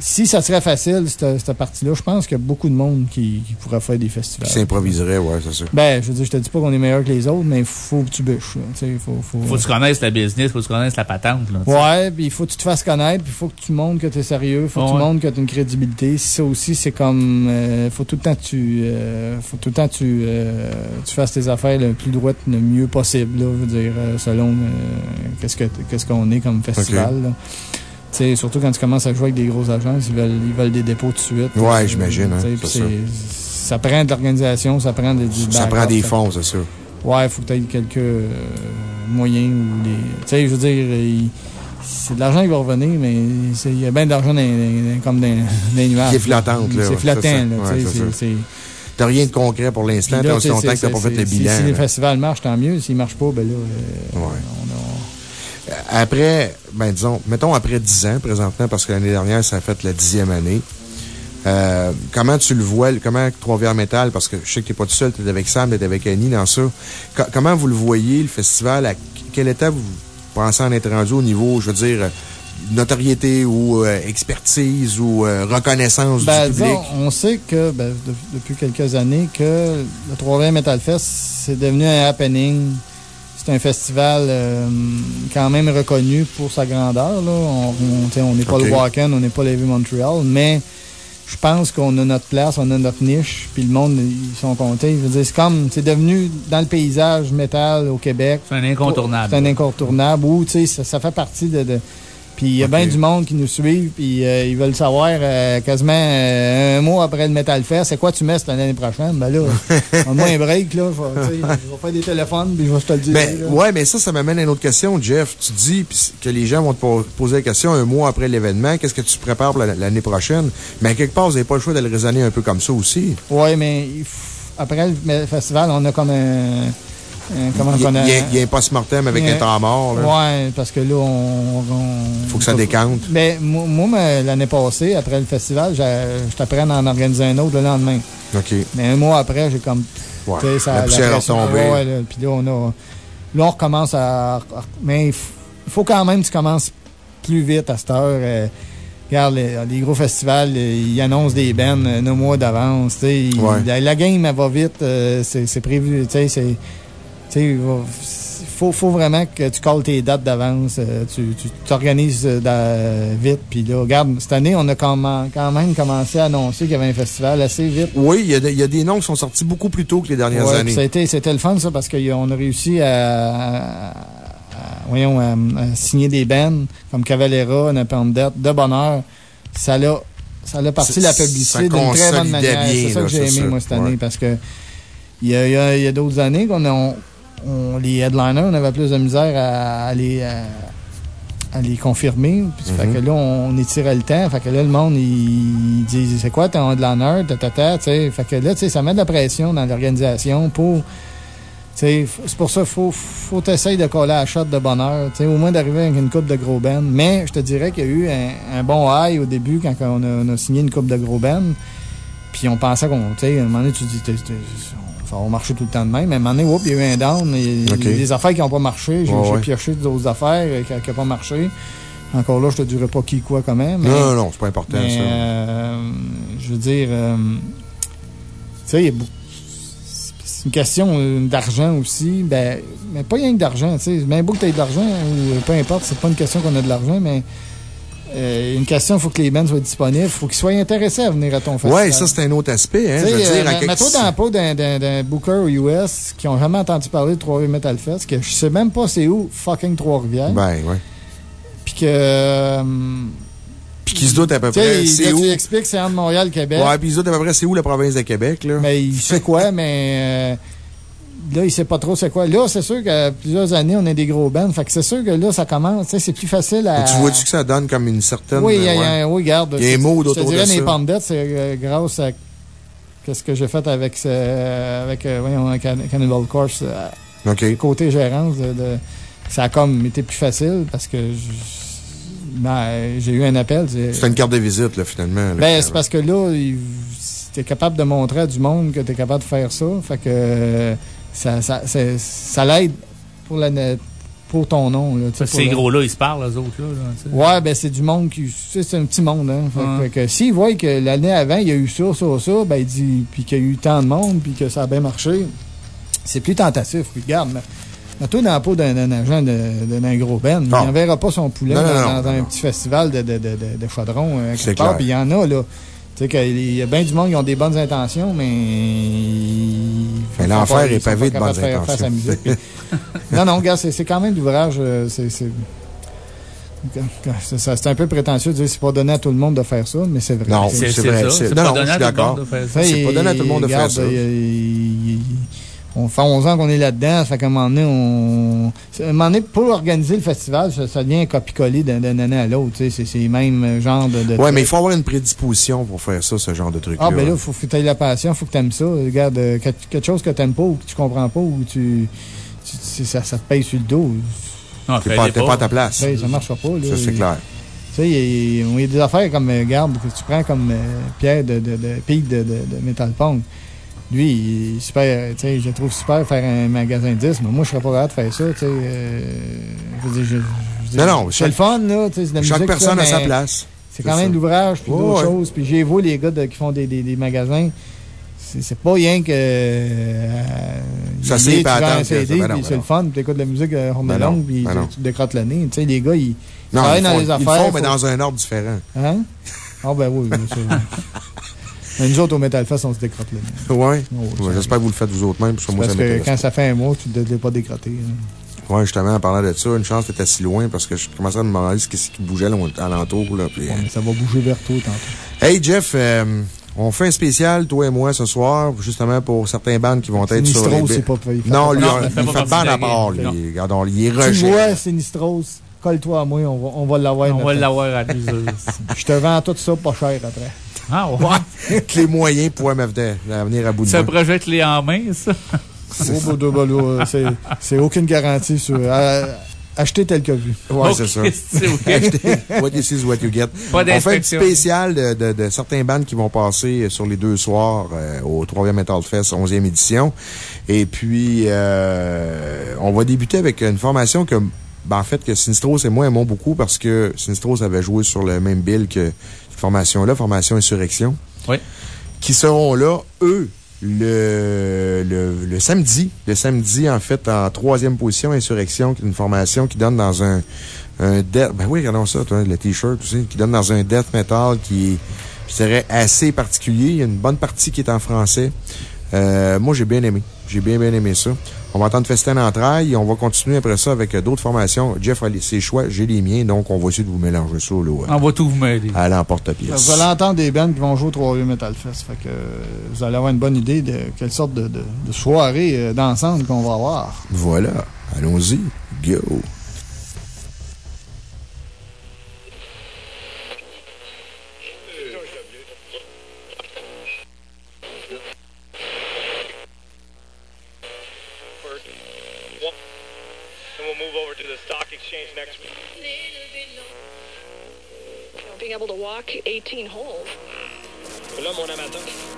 si ça serait facile, cette, cette partie-là, je pense qu'il y a beaucoup de monde qui, qui pourrait faire des festivals.
Qui s'improviserait, ouais, c'est ça.
Ben, je veux dire, je te dis pas qu'on est meilleur que les autres, mais il faut que tu bûches. Il
faut, faut, faut que tu connaisses la business, faut que tu connaisses la patente. Là,
ouais, puis il faut que tu te fasses connaître, puis il faut que tu montres que tu es sérieux, il faut que tu montres que tu as une crédibilité. Ça aussi, c'est comme. Il euh, faut tout le temps que tu. Euh, faut tout le temps tu, euh, tu fasses tes affaires le plus droit, le mieux possible, là, je veux dire, selon qu'est-ce qu'on est comme festival. Surtout quand tu commences à jouer avec des gros agences, ils veulent, ils veulent des dépôts tout de suite.
Ouais, j'imagine. Hein,
ça. prend de l'organisation, ça prend des.
Ça prend des fonds, c'est sûr.
Ouais, il faut que tu aies quelques euh, moyens ou. Tu sais, je veux dire, c'est de l'argent qui va revenir, mais il y a bien d'argent comme dans, les nuages.
C'est flattante, là.
C'est flottant, là.
T'as rien de concret pour l'instant, tant aussi longtemps que t'as pas fait le bilan.
Si, les festivals marchent, tant mieux. S'ils marchent pas, ben là, euh, ouais. on.
Après, ben disons, mettons après 10 ans présentement, parce que l'année dernière, ça a fait la dixième année. Euh, comment tu le vois, comment Trois-Rivières Métal, parce que je sais que tu n'es pas tout seul, tu es avec Sam, tu es avec Annie dans ça. comment vous le voyez, le festival? À quel état vous pensez en être rendu au niveau, je veux dire, notoriété ou euh, expertise ou euh, reconnaissance
ben,
du public?
on sait que, ben, depuis quelques années, que le Trois-Rivières Metal Fest, c'est devenu un happening. C'est un festival quand même reconnu pour sa grandeur. Là. On n'est pas le Wacken, on n'est pas Heavy Montreal, mais je pense qu'on a notre place, on a notre niche, puis le monde, ils sont contents. C'est comme, c'est devenu dans le paysage métal au Québec.
C'est un incontournable.
C'est un incontournable où, tu sais, ça, ça, fait partie de, de puis il y a bien du monde qui nous suit, puis euh, ils veulent savoir euh, quasiment euh, un mois après le Metal Fest, c'est quoi tu mets l'année prochaine? Ben là, on met un break, là. je vais faire des téléphones, puis je vais te le dire.
Ben, ouais, mais ça, ça m'amène à une autre question, Jeff. Tu dis que les gens vont te poser la question un mois après l'événement. Qu'est-ce que tu prépares pour l'année prochaine? Mais quelque part, vous n'avez pas le choix de le raisonner un peu comme ça aussi.
Oui, mais après le festival, on a comme un
euh, il, y a, un post-mortem avec un temps mort.
Oui, parce que là, on.
Il faut que ça décante.
Mais moi, l'année passée, après le festival, je t'apprends à en organiser un autre le lendemain.
OK.
Mais un mois après, j'ai comme.
Ouais. Ça, la poussière est tombée.
Ouais, là, puis là, on a. Là, on recommence à. Mais il faut quand même que tu commences plus vite à cette heure. Euh, regarde, les, gros festivals, ils annoncent des bennes un mois d'avance. La, la, game, elle va vite. Euh, c'est prévu. C'est il faut, faut vraiment que tu colles tes dates d'avance. Euh, tu t'organises euh, vite. Puis là, regarde, cette année, on a quand même commencé à annoncer qu'il y avait un festival assez vite.
Oui, il y, a des noms qui sont sortis beaucoup plus tôt que les dernières années.
C'était le fun, ça, parce qu'on a réussi à, voyons, à, signer des bands comme Cavalera, Death, de bonheur. Ça l'a ça a parti la publicité d'une très bonne manière. C'est ça que j'ai aimé, moi, cette année, parce que il y a, a d'autres années qu'on a, les headliners, on avait plus de misère à, les, à, les confirmer. Puis, Fait mhm. que là, on, étirait le temps. Fait que là, le monde, il, dit C'est quoi ton headliner? Fait que là, ça met de la pression dans l'organisation pour. C'est pour ça qu'il faut, faut essayer de coller à la shot de bonheur. Au moins d'arriver avec une coupe de gros ben. Mais je te dirais qu'il y a eu un, bon high au début quand on a, signé une coupe de gros ben. Puis on pensait qu'on. À un moment donné, tu dis va marcher tout le temps de même. Mais à un moment donné, il y a eu un down. Il y a des affaires qui n'ont pas marché. J'ai pioché d'autres affaires euh, qui n'ont pas marché. Encore là, je te dirais pas qui, quoi, quand même.
non, non, non, c'est pas important, ça.
Euh, je veux dire, euh, tu sais, c'est une question d'argent aussi. Ben, mais pas rien que d'argent, tu sais. Même beau que tu aies de l'argent, ou peu importe, c'est pas une question qu'on a de l'argent, mais euh, une question, il faut que les bands soient disponibles. Il faut qu'ils soient intéressés à venir à ton festival.
Oui, ça, c'est un autre aspect. Hein, je veux
dire, euh, Mets-toi dans la peau d'un booker aux US qui n'ont jamais entendu parler de Trois-Rivières Metal Fest, que je sais même pas c'est où fucking Trois-Rivières.
Ben, oui.
Puis que. Euh,
puis qu'ils se doutent à peu près.
C'est où. Tu expliques c'est entre Montréal et Québec.
Ouais, puis ils se doutent à peu près c'est où la province de Québec, là.
Mais il sait quoi, mais là, il sait pas trop c'est quoi. Là, c'est sûr que plusieurs années, on a des gros bands. Fait que c'est sûr que là, ça commence. C'est plus facile à.
tu vois-tu que ça donne comme une certaine.
Oui, il y a, oui, regarde.
Il y a un mot d'autre. Je
dirais, mes pandettes, c'est euh, grâce à. Qu'est-ce que j'ai fait avec, avec euh, voyons, Cannibal Corpse.
Euh, OK.
Côté gérance, de, ça a comme été plus facile parce que ben, j'ai eu un appel.
C'est une carte de visite, là, finalement.
ben, c'est parce que là, tu es capable de montrer à du monde que tu es capable de faire ça. Fait que ça, ça, ça l'aide pour, pour ton nom.
ces gros-là, ils se parlent, eux autres. Là,
ouais, ben c'est du monde qui. C'est un petit monde. Hein, que, s'ils voient que l'année avant, il y a eu ça, ça, ça, ben, il dit, puis qu'il y a eu tant de monde, puis que ça a bien marché, c'est plus tentatif. Regarde, Mets-toi dans la peau d'un agent d'un gros Ben. Il n'enverra pas son poulet dans, un petit festival de, de, de, de chaudron. Euh, puis il y en a, là. Tu sais qu'il y a bien du monde qui ont des bonnes intentions, mais.
L'enfer est pavé de bonnes intentions.
non, non, gars, c'est quand même l'ouvrage. Euh, c'est. C'est un peu prétentieux de dire que c'est pas donné à tout le monde de faire ça, mais c'est vrai.
Non, c'est vrai. C'est pas donné à tout le monde de faire ça. C'est pas donné à tout le de
on fait 11 ans qu'on est là-dedans, ça fait qu'à un moment donné, on. À un moment donné, pour organiser le festival, ça, devient un copie-coller d'une année à l'autre. C'est le même genre de.
ouais, mais il faut avoir une prédisposition pour faire ça, ce genre de truc-là.
Ah, ben là, il faut que tu aies la passion, il faut que tu aimes ça. Regarde, euh, quelque chose que tu n'aimes pas ou que tu comprends pas ou tu. ça, ça, te paye sur le dos.
Non, t'es pas, pas, à ta place.
Ben, ça ne marchera pas.
ça, c'est clair.
Tu sais, il y, a des affaires comme, euh, regarde, que tu prends comme euh, Pierre de, de, de, de, de Metal Punk lui, il est super, tu sais, je le trouve super faire un magasin de disques, mais moi, je serais pas capable de faire ça, tu sais. Euh, je veux dire, je,
non, non,
c'est le fun, là, tu sais, c'est
Chaque personne a sa place.
C'est quand même l'ouvrage, puis d'autres choses. Puis j'ai vu les gars qui font des, des, des magasins. C'est pas rien que. Euh,
ça c'est pas attendre.
C'est le fun, tu écoutes de la musique euh, home puis tu, décrottes le nez. Tu sais, les gars, ils, travaillent dans les affaires.
Ils font, mais dans un ordre différent.
Hein? Ah, ben oui, Mais nous autres, au Metal Fest, on se décrotte là.
Oui. Oh, J'espère que vous le faites vous autres même.
Parce, que quand ça fait un mois, tu ne l'as pas décroté. Hein.
Oui, justement, en parlant de ça, une chance que tu si loin parce que je commençais à me demander ce qui bougeait alentour. Là, puis,
ça va bouger vers toi tantôt.
Hey, Jeff, euh, on fait un spécial, toi et moi, ce soir, justement pour certains bandes qui vont être sur les...
c'est pas
Non, lui, il fait bande à part. Lui. Regardons, il est rejet.
Tu vois, Sinistros, colle-toi à moi, on va, on va l'avoir.
On va l'avoir à
Je te vends tout ça pas cher après.
Ah ouais?
les moyens pour me venir à bout de
C'est un projet clé en main, ça?
Oh, bah, bah, bah, c'est aucune garantie sur. acheter tel que vu.
Oui, c'est ça. what you see is what you get. On fait un spécial de, de, certains bandes qui vont passer sur les deux soirs euh, au 3e Metal Fest, 11e édition. Et puis, euh, on va débuter avec une formation que ben, en fait, que Sinistros et moi aimons beaucoup parce que Sinistros avait joué sur le même bill que formation-là, formation Insurrection.
Oui.
Qui seront là, eux, le, le, samedi. Le samedi, en fait, en troisième position, Insurrection, qui est une formation qui donne dans un, un death. Ben oui, regardons ça, toi, le t-shirt aussi, qui donne dans un death metal qui est, je dirais, assez particulier. Il y a une bonne partie qui est en français. Euh, moi, j'ai bien aimé. J'ai bien, bien aimé ça. On va entendre Festin Entrailles et on va continuer après ça avec d'autres formations. Jeff a ses choix, j'ai les miens, donc on va essayer de vous mélanger ça. Là,
on va tout vous mêler.
À l'emporte-pièce.
Vous allez entendre des bands qui vont jouer au 3 Metal Fest. Fait que vous allez avoir une bonne idée de quelle sorte de, de, de soirée euh, d'ensemble qu'on va avoir.
Voilà. Allons-y. Go.
Able to walk 18 holes. Là, mon amateur.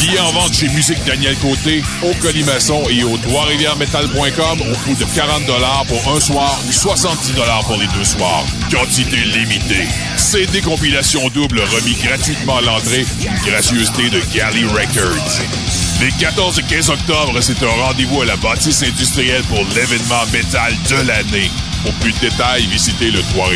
Billets en vente chez Musique Daniel Côté, au Colimaçon et au trois-rivières-metal.com au coût de 40 pour un soir ou 70 pour les deux soirs. Quantité limitée. CD compilation double remis gratuitement à l'entrée, gracieuseté de Galley Records. Les 14 et 15 octobre, c'est un rendez-vous à la bâtisse industrielle pour l'événement métal de l'année. Pour plus de détails, visitez le trois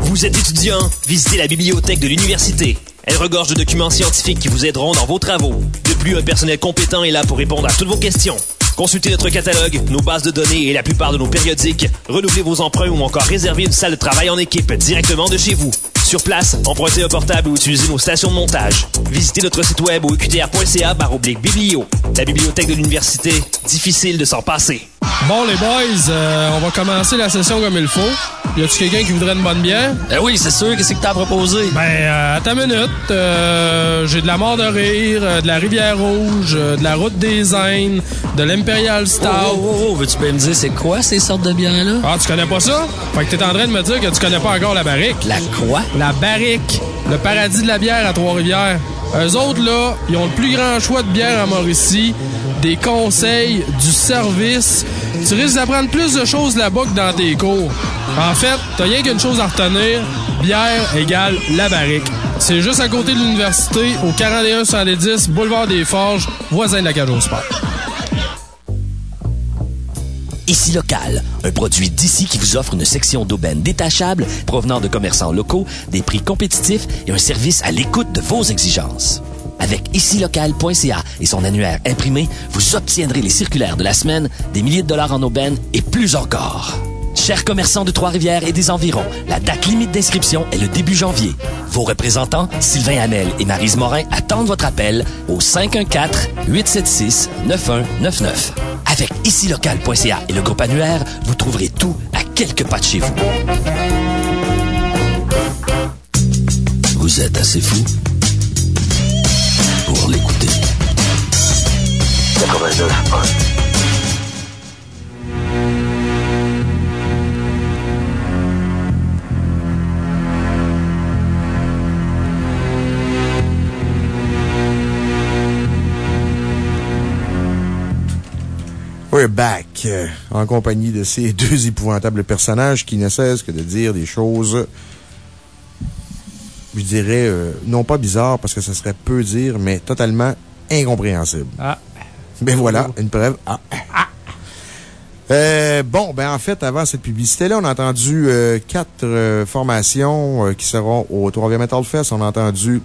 Vous êtes étudiant? Visitez la bibliothèque de l'université. Elle regorge de documents scientifiques qui vous aideront dans vos travaux. De plus, un personnel compétent est là pour répondre à toutes vos questions. Consultez notre catalogue, nos bases de données et la plupart de nos périodiques. Renouvelez vos emprunts ou encore réservez une salle de travail en équipe directement de chez vous. Sur place, empruntez un portable ou utilisez nos stations de montage. Visitez notre site web au uqtr.ca biblio. La bibliothèque de l'université, difficile de s'en passer.
Bon, les boys, euh, on va commencer la session comme il faut. Y a-tu quelqu'un qui voudrait une bonne bière?
Ben oui, c'est sûr. Qu'est-ce que t'as proposé?
Ben, euh, à ta minute. Euh, J'ai de la mort de rire, euh, de la Rivière Rouge, euh, de la Route des Indes, de l'Imperial Stout.
Oh, oh, oh, veux-tu me dire c'est quoi ces sortes de bières-là?
Ah, tu connais pas ça? Fait que t'es en train de me dire que tu connais pas encore la barrique.
La quoi?
La barrique. Le paradis de la bière à Trois-Rivières. Eux autres, là, ils ont le plus grand choix de bière à Mauricie, des conseils, du service. Tu risques d'apprendre plus de choses là-bas que dans tes cours. En fait, t'as rien qu'une chose à retenir. Bière égale la barrique. C'est juste à côté de l'université, au 41 110 Boulevard des Forges, voisin de la Cage au Sport.
Ici Local, un produit d'ici qui vous offre une section d'aubaine détachable provenant de commerçants locaux, des prix compétitifs et un service à l'écoute de vos exigences. Avec icilocal.ca et son annuaire imprimé, vous obtiendrez les circulaires de la semaine, des milliers de dollars en aubaine et plus encore. Chers commerçants de Trois-Rivières et des environs, la date limite d'inscription est le début janvier. Vos représentants, Sylvain Hamel et Marise Morin, attendent votre appel au 514-876-9199. Avec icilocal.ca et le groupe annuaire, vous trouverez tout à quelques pas de chez vous. Vous êtes assez fou pour l'écouter. 89
We're back, euh, en compagnie de ces deux épouvantables personnages qui ne cessent que de dire des choses, je dirais, euh, non pas bizarres parce que ça serait peu dire, mais totalement incompréhensibles.
Ah.
Ben voilà, une preuve. Ah. Euh, bon, ben en fait, avant cette publicité-là, on a entendu quatre formations qui seront au Trois-Rivières Metal Fest. On a entendu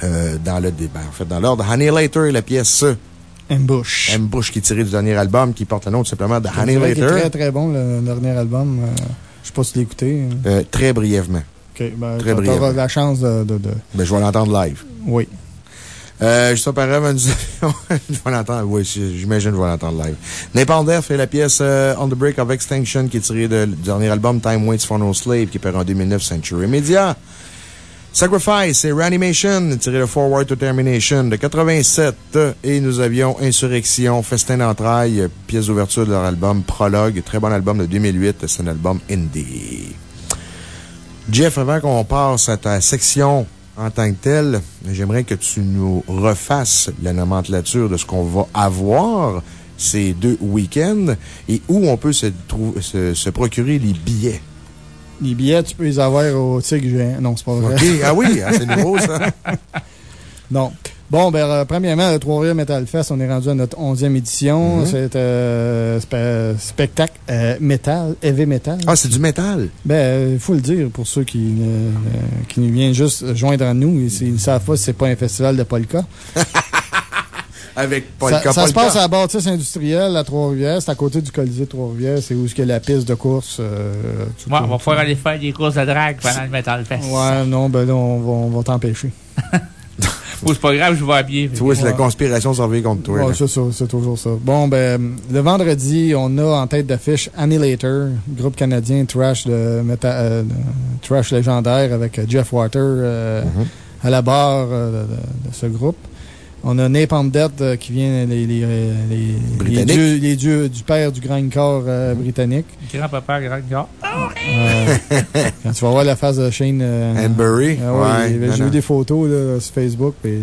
dans le débat, en fait, dans l'ordre, Honey Later, la pièce
Ambush.
Ambush, qui est tiré du dernier album, qui porte le nom tout simplement de Honey Later.
C'est très, très bon, le dernier album. Je je sais pas si tu l'as écouté.
Euh, très brièvement.
OK. Ben, très brièvement. la chance de. de,
Ben, je vais l'entendre live.
Oui.
Euh, juste auparavant, je vais l'entendre. Oui, j'imagine que je vais l'entendre live. Napalm Death fait la pièce euh, On the Break of Extinction qui est tirée du dernier album Time Waits for No Slave qui est paru en 2009 Century Media. Sacrifice et Reanimation, tiré de Forward to Termination de 87. Et nous avions Insurrection, Festin d'entrailles, pièce d'ouverture de leur album Prologue. Très bon album de 2008. C'est un album indie. Jeff, avant qu'on passe à ta section en tant que telle, j'aimerais que tu nous refasses la nomenclature de ce qu'on va avoir ces deux week-ends et où on peut se procurer les billets.
Les billets, tu peux les avoir au Tigre géant. Non, c'est pas vrai.
OK. Ah oui, ah, c'est nouveau, ça.
non. Bon, ben, euh, premièrement, le Trois-Rivières Metal Fest, on est rendu à notre 11e édition.
Mhm.
C'est euh, spectacle euh, metal, heavy metal.
Ah, c'est du métal?
Ben, il faut le dire pour ceux qui, qui nous viennent juste joindre à nous. Ils ne savent pas si c'est pas un festival de polka.
Avec polka,
ça, ça se passe à la bâtisse industrielle à Trois-Rivières. C'est à côté du Colisée de Trois-Rivières. C'est où y a la piste de course.
ouais, on va pouvoir aller faire des courses de drague pendant le Metal Fest.
Ouais, non, ben là, on va, on va t'empêcher.
c'est pas grave, je vais habiller.
Tu vois, c'est la conspiration surveillée contre toi.
Ouais, c'est ça, c'est toujours ça. Bon, ben, le vendredi, on a en tête d'affiche Annihilator, groupe canadien trash, de, euh, trash légendaire avec Jeff Water euh,
Mm-hmm.
à la barre euh, de, ce groupe. On a Napalm Death qui vient les, les, les, dieux, les dieux du père du grand corps britannique.
Grand-papa, grand corps.
quand tu vas voir la face de Shane.
Anbury.
Ah ouais, J'ai vu des photos là, sur Facebook. et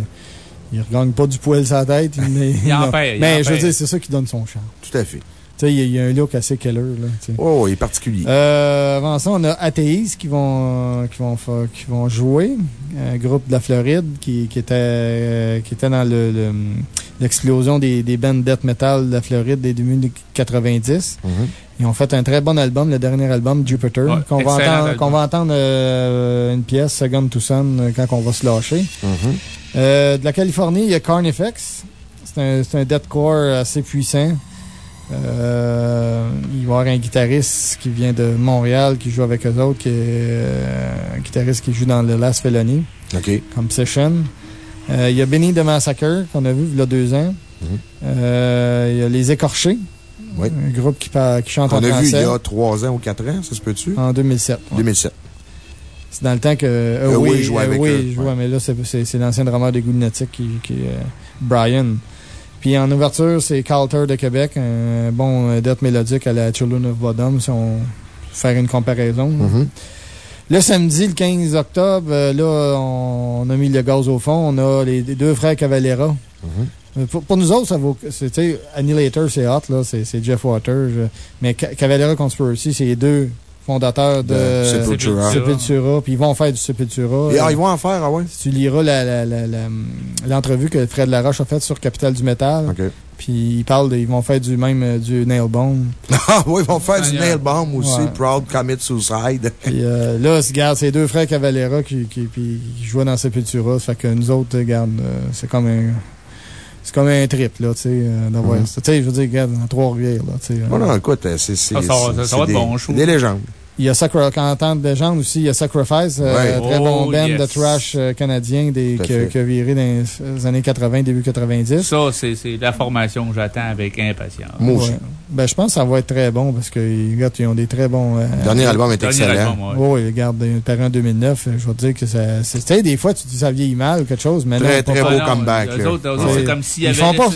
il ne regagne pas du poil sur la tête. Mais,
il en paye,
mais je veux dire, c'est ça qui donne son charme.
Tout à fait.
Tu sais, il y, a un look assez killer, là.
Oh, il est particulier.
Euh, avant ça, on a Athéis qui vont, qui vont, qui vont jouer. Un groupe de la Floride qui, qui était, euh, qui était dans l'explosion le, des, des bands death metal de la Floride des 2090.
Mm-hmm.
Ils ont fait un très bon album, le dernier album, Jupiter,
Ouais,
qu'on va entendre, va entendre euh, une pièce, Second to Sun, quand on va se lâcher.
Mm-hmm.
Euh, de la Californie, il y a Carnifex. C'est un, un deathcore assez puissant. Euh, il va y avoir un guitariste qui vient de Montréal qui joue avec eux autres, qui est euh, un guitariste qui joue dans le Last Felony.
OK.
Comme session. Euh, il y a Benny de Massacre qu'on a vu il y a deux ans. Euh, il y a Les Écorchés.
Oui.
Un groupe qui, chante en
On a vu
français.
il y a trois ans ou quatre ans, ça se peut-tu?
En 2007. ouais.
2007.
C'est dans le temps que oui,
oui, jouait avec
oui,
eux,
jouait,
ouais.
mais là, c'est- l'ancien drummer des Goulnatiques qui, qui est Brian. Puis en ouverture, c'est Calter de Québec, un bon euh, death mélodique à la Children of Bodom, si on faire une comparaison.
Mm-hmm.
Le samedi, le 15 octobre, euh, là, on, on a mis le gaz au fond. On a les, les deux frères Cavalera.
Mm-hmm.
Euh, Pour, pour nous autres, ça vaut. c'est, tu sais, Annihilator, c'est hot, là. C'est Jeff Waters. je- mais Ca- Cavalera Conspiracy, c'est les deux fondateurs de,
De Sepultura.
Sepultura, Puis ils vont faire du Sepultura.
Et, ah, ils vont en faire, ah ouais?
Si tu liras l'entrevue que Fred Laroche a faite sur Capital du Métal.
OK.
Puis ils parlent de, ils vont faire du même, euh, du Nailbone.
Ah oui, ils vont faire du nail bomb aussi,
Ouais.
Proud Commit Suicide.
Puis euh, là, regarde, c'est deux frères Cavalera qui, qui, puis qui jouaient dans Sepultura. Ça fait que nous autres, regarde, euh, c'est comme un. C'est comme un trip, là, tu sais, euh, d'avoir
Mhm.
ça. Tu sais, je veux dire, regarde, dans Trois-Rivières, là, tu sais.
Non, écoute, euh, c'est c'est-
Ça, ça va- ça- ça
c'est
va être
des-
bon show.
des légendes.
Il y a Sacra quand on entend de légende aussi, il y a Sacrifice, euh,
Ouais.
un très bon
Oh,
band
yes.
de trash euh, canadien des, qui, a viré dans les années 80, début 90.
Ça, c'est c'est la formation que j'attends avec impatience.
Moi aussi.
Ouais. Ben, je pense que ça va être très bon parce que, regarde, ils ont des très bons. euh,
Le dernier album est
Dernier
excellent.
album, ouais.
Oh, oui, regarde, il est paru en 2009. Je vais te dire que ça. c'est- Tu sais, des fois, tu dis ça vieillit mal ou quelque chose, mais
Très,
non,
très beau
non,
comeback,
autres, autres, c'est comme s'il y
Ils
avait.
font pas,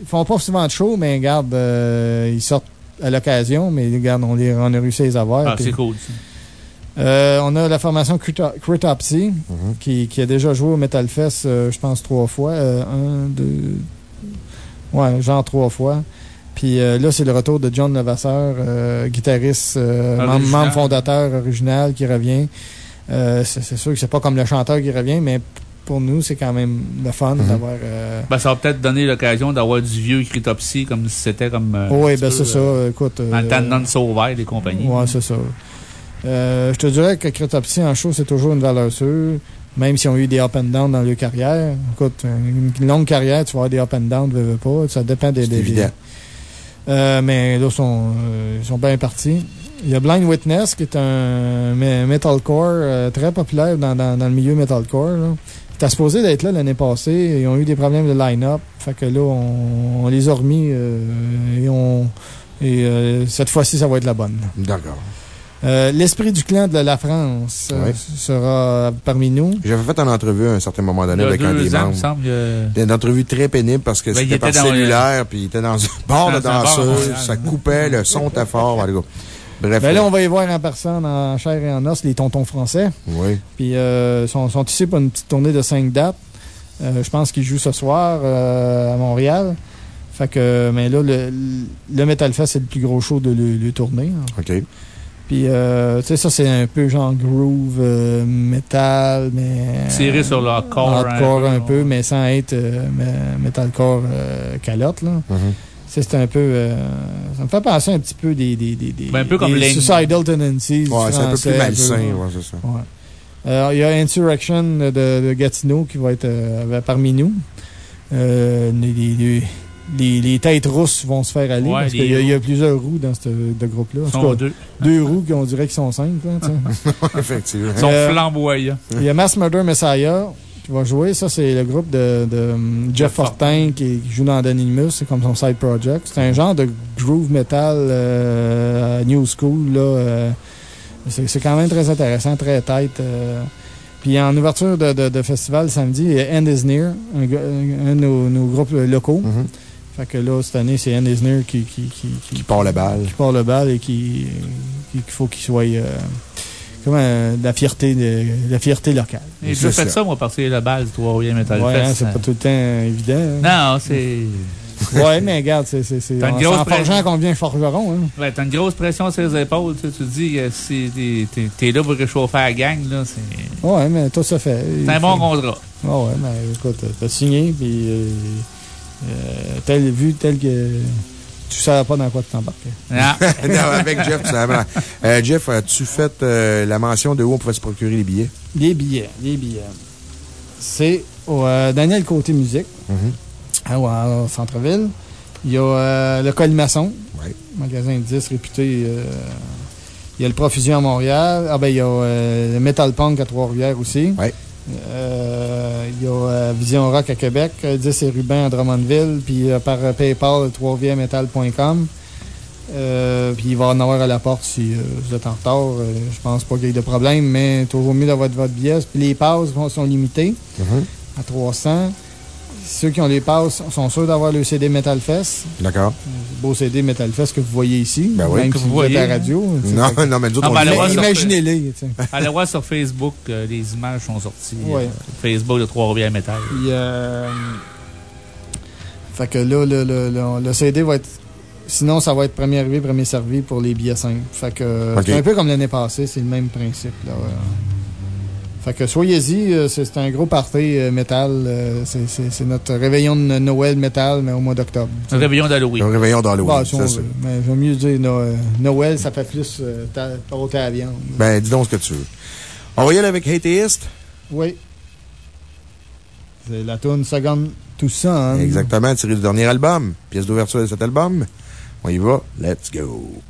ils font pas souvent de show, mais regarde, euh, ils sortent à l'occasion, mais regarde, on, les, on a réussi à les avoir.
Ah, c'est cool, ça.
Euh, on a la formation Crito- Critopsy,
Mhm.
qui, qui a déjà joué au Metal Fest, euh, je pense, trois fois. Euh, un, deux. Ouais, genre trois fois. Puis euh, là, c'est le retour de John Levasseur, guitariste, euh, membre, fondateur original qui revient. Euh, c'est c'est sûr que c'est pas comme le chanteur qui revient, mais pour nous, c'est quand même le fun
Mhm.
d'avoir. euh,
Ben, ça va peut-être donner l'occasion d'avoir du vieux Critopsy comme si c'était comme. euh,
oui,
un
ben c'est ça.
euh,
Écoute.
Dans le temps de
euh,
Non-Sauvert et compagnie.
Ouais, c'est ça. Euh, je te dirais que Critopsy en show, c'est toujours une valeur sûre, même s'ils ont eu des up and down dans leur carrière. Écoute, une longue carrière, tu vas avoir des up and down, veux, veux pas. Ça dépend des.
C'est
des-
évident.
Euh, mais là, ils sont, euh, ils sont bien partis. Il y a Blind Witness, qui est un me- metalcore euh, très populaire dans, dans, dans le milieu metalcore. Là. T'as supposé d'être là l'année passée. Ils ont eu des problèmes de line-up. Fait que là, on, on les a remis euh, et, on, et euh, cette fois-ci, ça va être la bonne.
D'accord.
Euh, L'esprit du clan de la France euh, sera parmi nous.
J'avais fait une entrevue à un certain moment donné avec un des
il me semble.
une entrevue très pénible parce que
Ben,
c'était par
le-
cellulaire, puis il était dans un bar de danseuse, ça coupait, le son était fort. Bref.
Ben là, on va y voir en personne, en chair et en os, les tontons français.
Oui.
Puis, euh, sont, sont ici pour une petite tournée de 5 dates. Euh, je pense qu'ils jouent ce soir euh, à Montréal. Fait que, mais là, le, le Metal Fest, c'est le plus gros show de le, le tournée. hein.
OK.
Puis, tu sais, ça, c'est un peu genre groove, metal, mais.
Tiré sur le hardcore.
Hardcore un, peu, mais sans être metalcore calotte, là. Mm-hmm. C'est un peu. ça me fait penser un petit peu des. des, des, des
ben, un peu comme les.
Suicidal Tendencies.
Ouais, c'est un peu plus malsain, ouais, c'est ça. Ouais.
Euh, il y a Insurrection de, Gatineau qui va être euh, parmi nous. Euh, les, les, têtes rousses vont se faire aller parce qu'il y, a plusieurs roues dans ce groupe-là.
deux.
Deux roues qu'on dirait qu'ils sont cinq.
Effectivement.
Ils sont flamboyants.
Il y a Mass Murder Messiah qui va jouer. Ça, c'est le groupe de, Jeff Fortin qui, joue dans Anonymous. C'est comme son side project. C'est un genre de groove metal new school. là c'est quand même très intéressant, très tight. Euh. Puis en ouverture de, de, festival samedi, il y a End is Near, un, de nos, groupes locaux. Mm-hmm. Fait que là, cette année, c'est End is Near qui, qui, qui,
qui, part le bal.
Qui part le bal et qui, qu'il faut qu'il soit. Euh, comme euh, la, fierté de, la fierté locale.
Et je fais ça, moi, partir le bal du Trois-Rouillens Metal
ouais,
Fest.
c'est pas tout le temps évident. Hein.
Non, c'est.
Oui, mais regarde, c'est en forgeant qu'on devient forgeron. Hein.
Ouais, t'as une grosse pression sur les épaules. Tu, te dis que si t'es là pour réchauffer la gang, là, c'est...
Ouais, mais tout se fait.
C'est un bon contrat.
Ouais, ouais, mais écoute, t'as signé, puis euh, euh, tel vu, tel que... Tu ne savais pas dans quoi tu t'embarquais.
Non.
non. avec Jeff, tu savais. Euh, Jeff, as-tu fait euh, la mention de où on pouvait se procurer les billets?
Les billets, les billets. C'est au euh, Daniel Côté Musique. Ah ouais, au centre-ville. Il y a euh, le Colimaçon,
oui.
magasin de 10 réputé. Euh, il y a le Profusion à Montréal. Ah, ben, il y a euh, le Metal Punk à Trois-Rivières aussi.
Oui.
Il y a Vision Rock à Québec, 10 et Rubin à Drummondville, puis par PayPal, trois puis il va en avoir à la porte si vous êtes en retard. je pense pas qu'il y ait de problème, mais toujours mieux d'avoir votre billet. Puis les passes sont limitées
mm-hmm.
à 300 ceux qui ont les passes sont sûrs d'avoir le CD Metal Fest.
D'accord.
Beau CD Metal Fest que vous voyez ici.
Ben oui.
Même que vous voyez à la radio.
Non, non, mais nous autres,
ah, Imaginez-les.
Allez voir sur Facebook, euh, les images sont sorties. Oui. Euh, Facebook de Trois-Rivières Metal.
Euh, fait que là, le, le, le, CD va être Sinon, ça va être premier arrivé, premier servi pour les billets simples. Fait que c'est un peu comme l'année passée, c'est le même principe. Là. Fait que soyez-y, euh, c'est un gros party euh, métal. Euh, c'est notre réveillon de Noël métal, mais au mois d'octobre.
Un réveillon d'Halloween.
Un réveillon d'Halloween.
Bah, mais j'aime mieux dire Noël, ça fait plus au à la viande.
Ben, dis donc ce que tu veux. On va y aller avec Hateist?
Oui. C'est la tune Second tout ça. Hein.
Exactement, tiré du dernier album. Pièce d'ouverture de cet album. On y va. Let's go.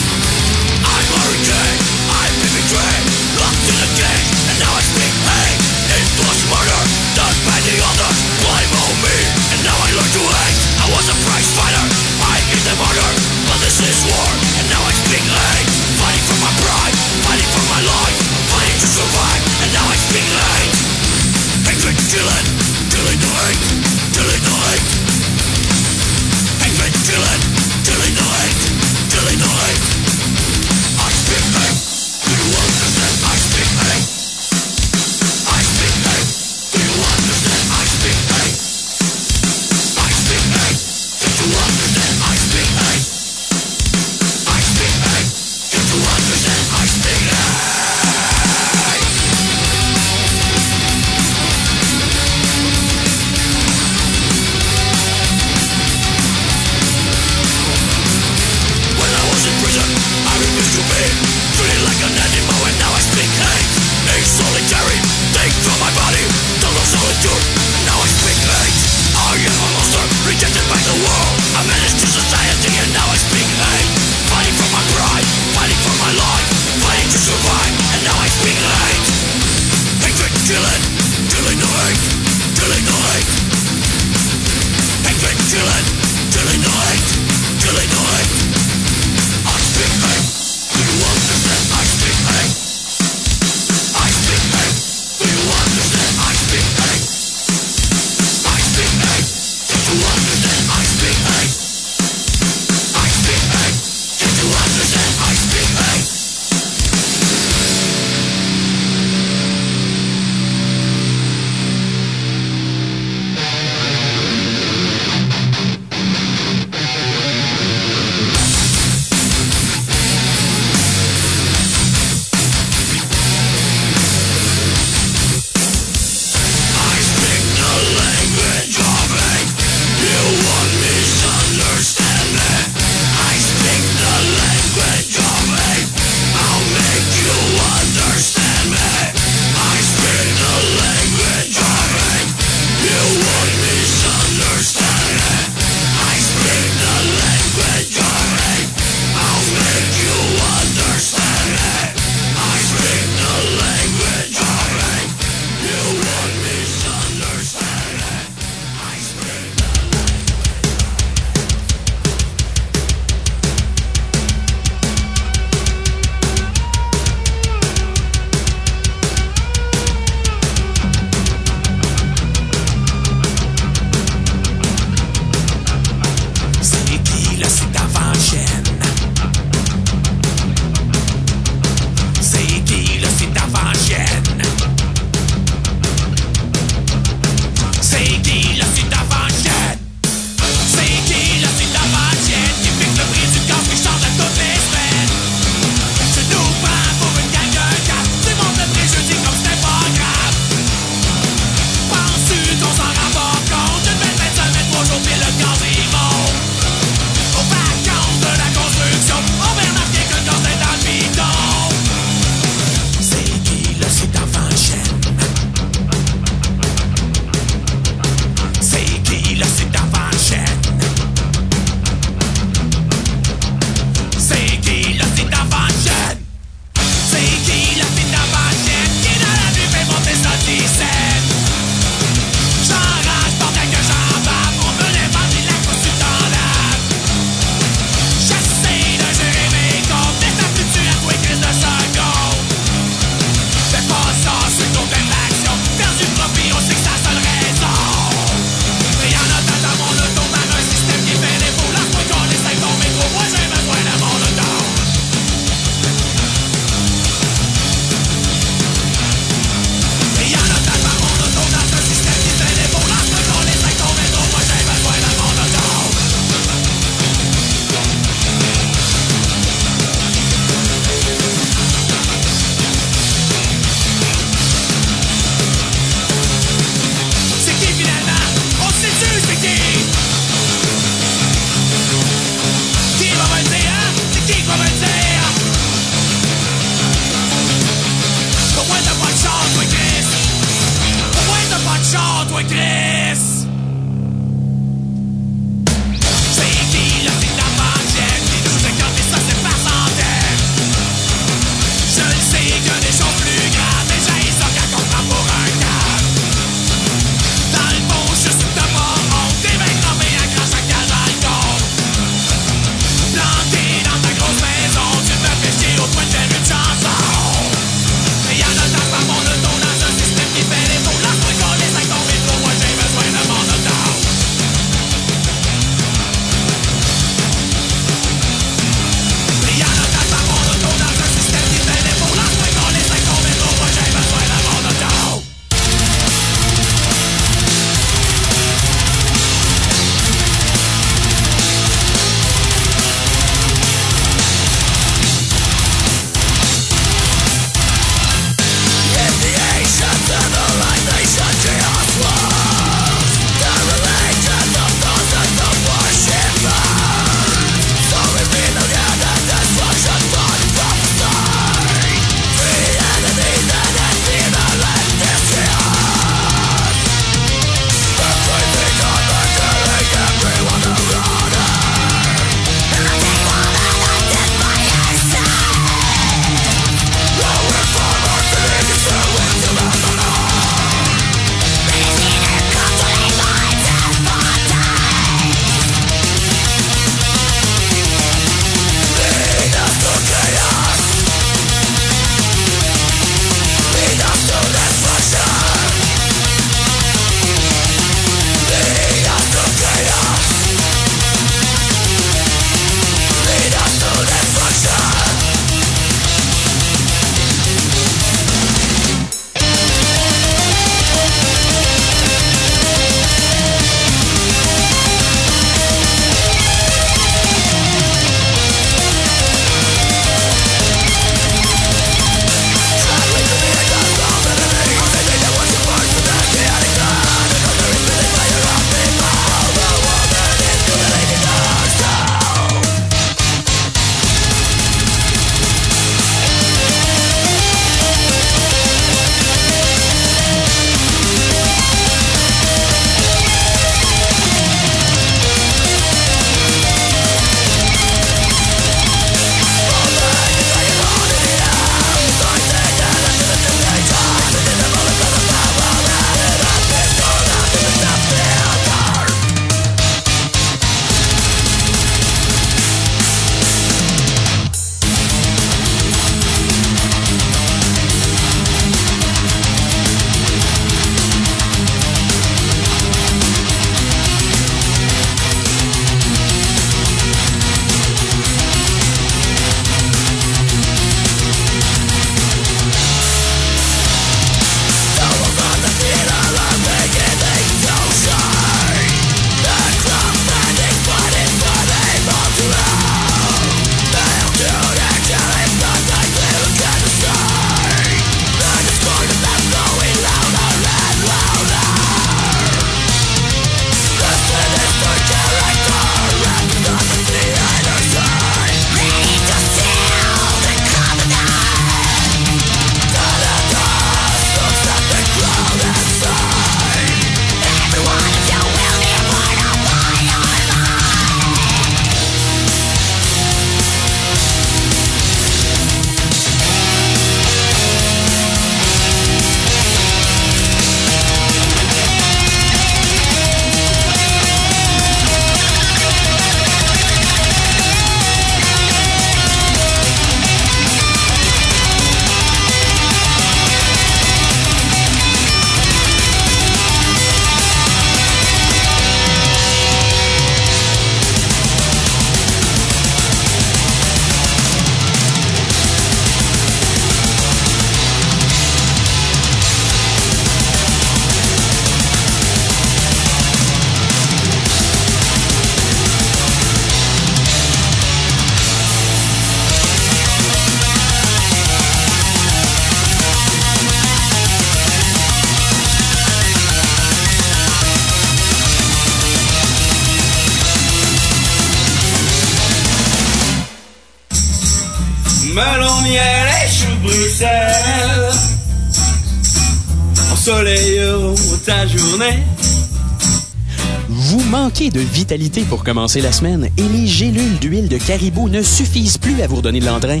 De vitalité pour commencer la semaine et les gélules d'huile de caribou ne suffisent plus à vous redonner de l'entrain?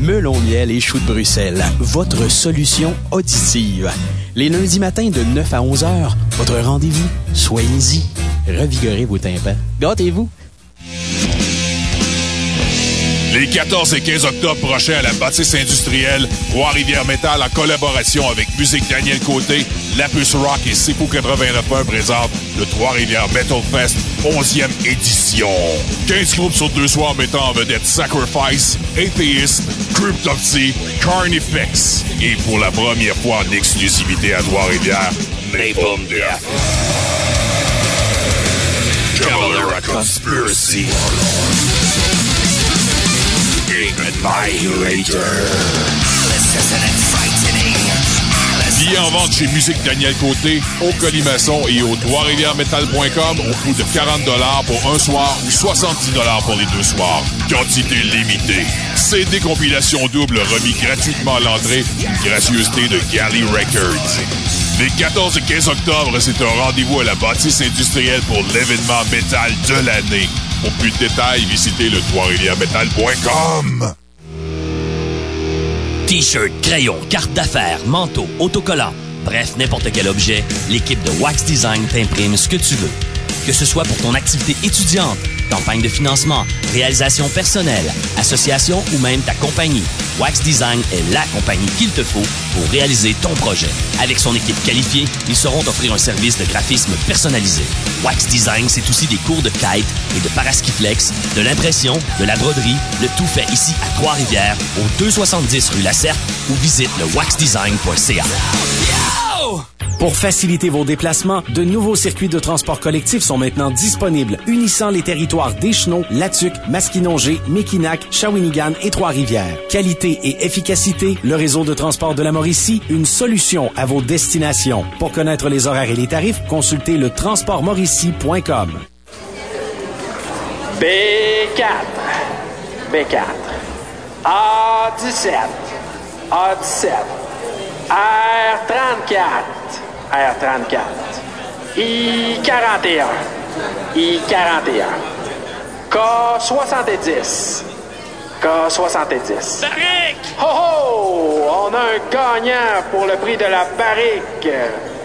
Melon miel et chou de Bruxelles, votre solution auditive. Les lundis matins de 9 à 11 heures, votre rendez-vous. Soyez-y. Revigorez vos tympans. Gâtez-vous.
Les 14 et 15 octobre prochains à la bâtisse industrielle, Trois-Rivières Métal en collaboration avec Musique Daniel Côté, Lapus Rock et Sipo 89.1 présentent le Trois-Rivières Metal Fest 11e édition. 15 groupes sur deux soirs mettant en vedette Sacrifice, Atheist, Cryptopsy, Carnifex et pour la première fois en exclusivité à Trois-Rivières, Napalm Death. Cavalera Conspiracy. Billets en vente chez Musique Daniel Côté, au Colimaçon et au trois-rivières-metal.com au coût de 40 pour un soir ou 70 pour les deux soirs. Quantité limitée. CD compilation double remis gratuitement à l'entrée, une gracieuseté de Galley Records. Les 14 et 15 octobre, c'est un rendez-vous à la bâtisse industrielle pour l'événement métal de l'année. Pour plus de détails, visitez le trois
T-shirt, crayon, carte d'affaires, manteau, autocollant, bref, n'importe quel objet, l'équipe de Wax Design t'imprime ce que tu veux. Que ce soit pour ton activité étudiante, campagne de financement, réalisation personnelle, association ou même ta compagnie, Wax Design est la compagnie qu'il te faut pour réaliser ton projet. Avec son équipe qualifiée, ils sauront t'offrir un service de graphisme personnalisé. Wax Design, c'est aussi des cours de kite et de paraskiflex, de l'impression, de la broderie, le tout fait ici à Trois-Rivières, au 270 rue Lacerte ou visite le waxdesign.ca.
Pour faciliter vos déplacements, de nouveaux circuits de transport collectif sont maintenant disponibles, unissant les territoires d'Échenot, Latuc, Masquinongé, Mekinac, Shawinigan et Trois-Rivières. Qualité et efficacité, le réseau de transport de la Mauricie, une solution à vos destinations. Pour connaître les horaires et les tarifs, consultez le transportmauricie.com.
B4, B4, A17, A17, R34, R34. I-41. I-41. K-70. K-70.
Barrique!
Ho ho! On a un gagnant pour le prix de la barrique.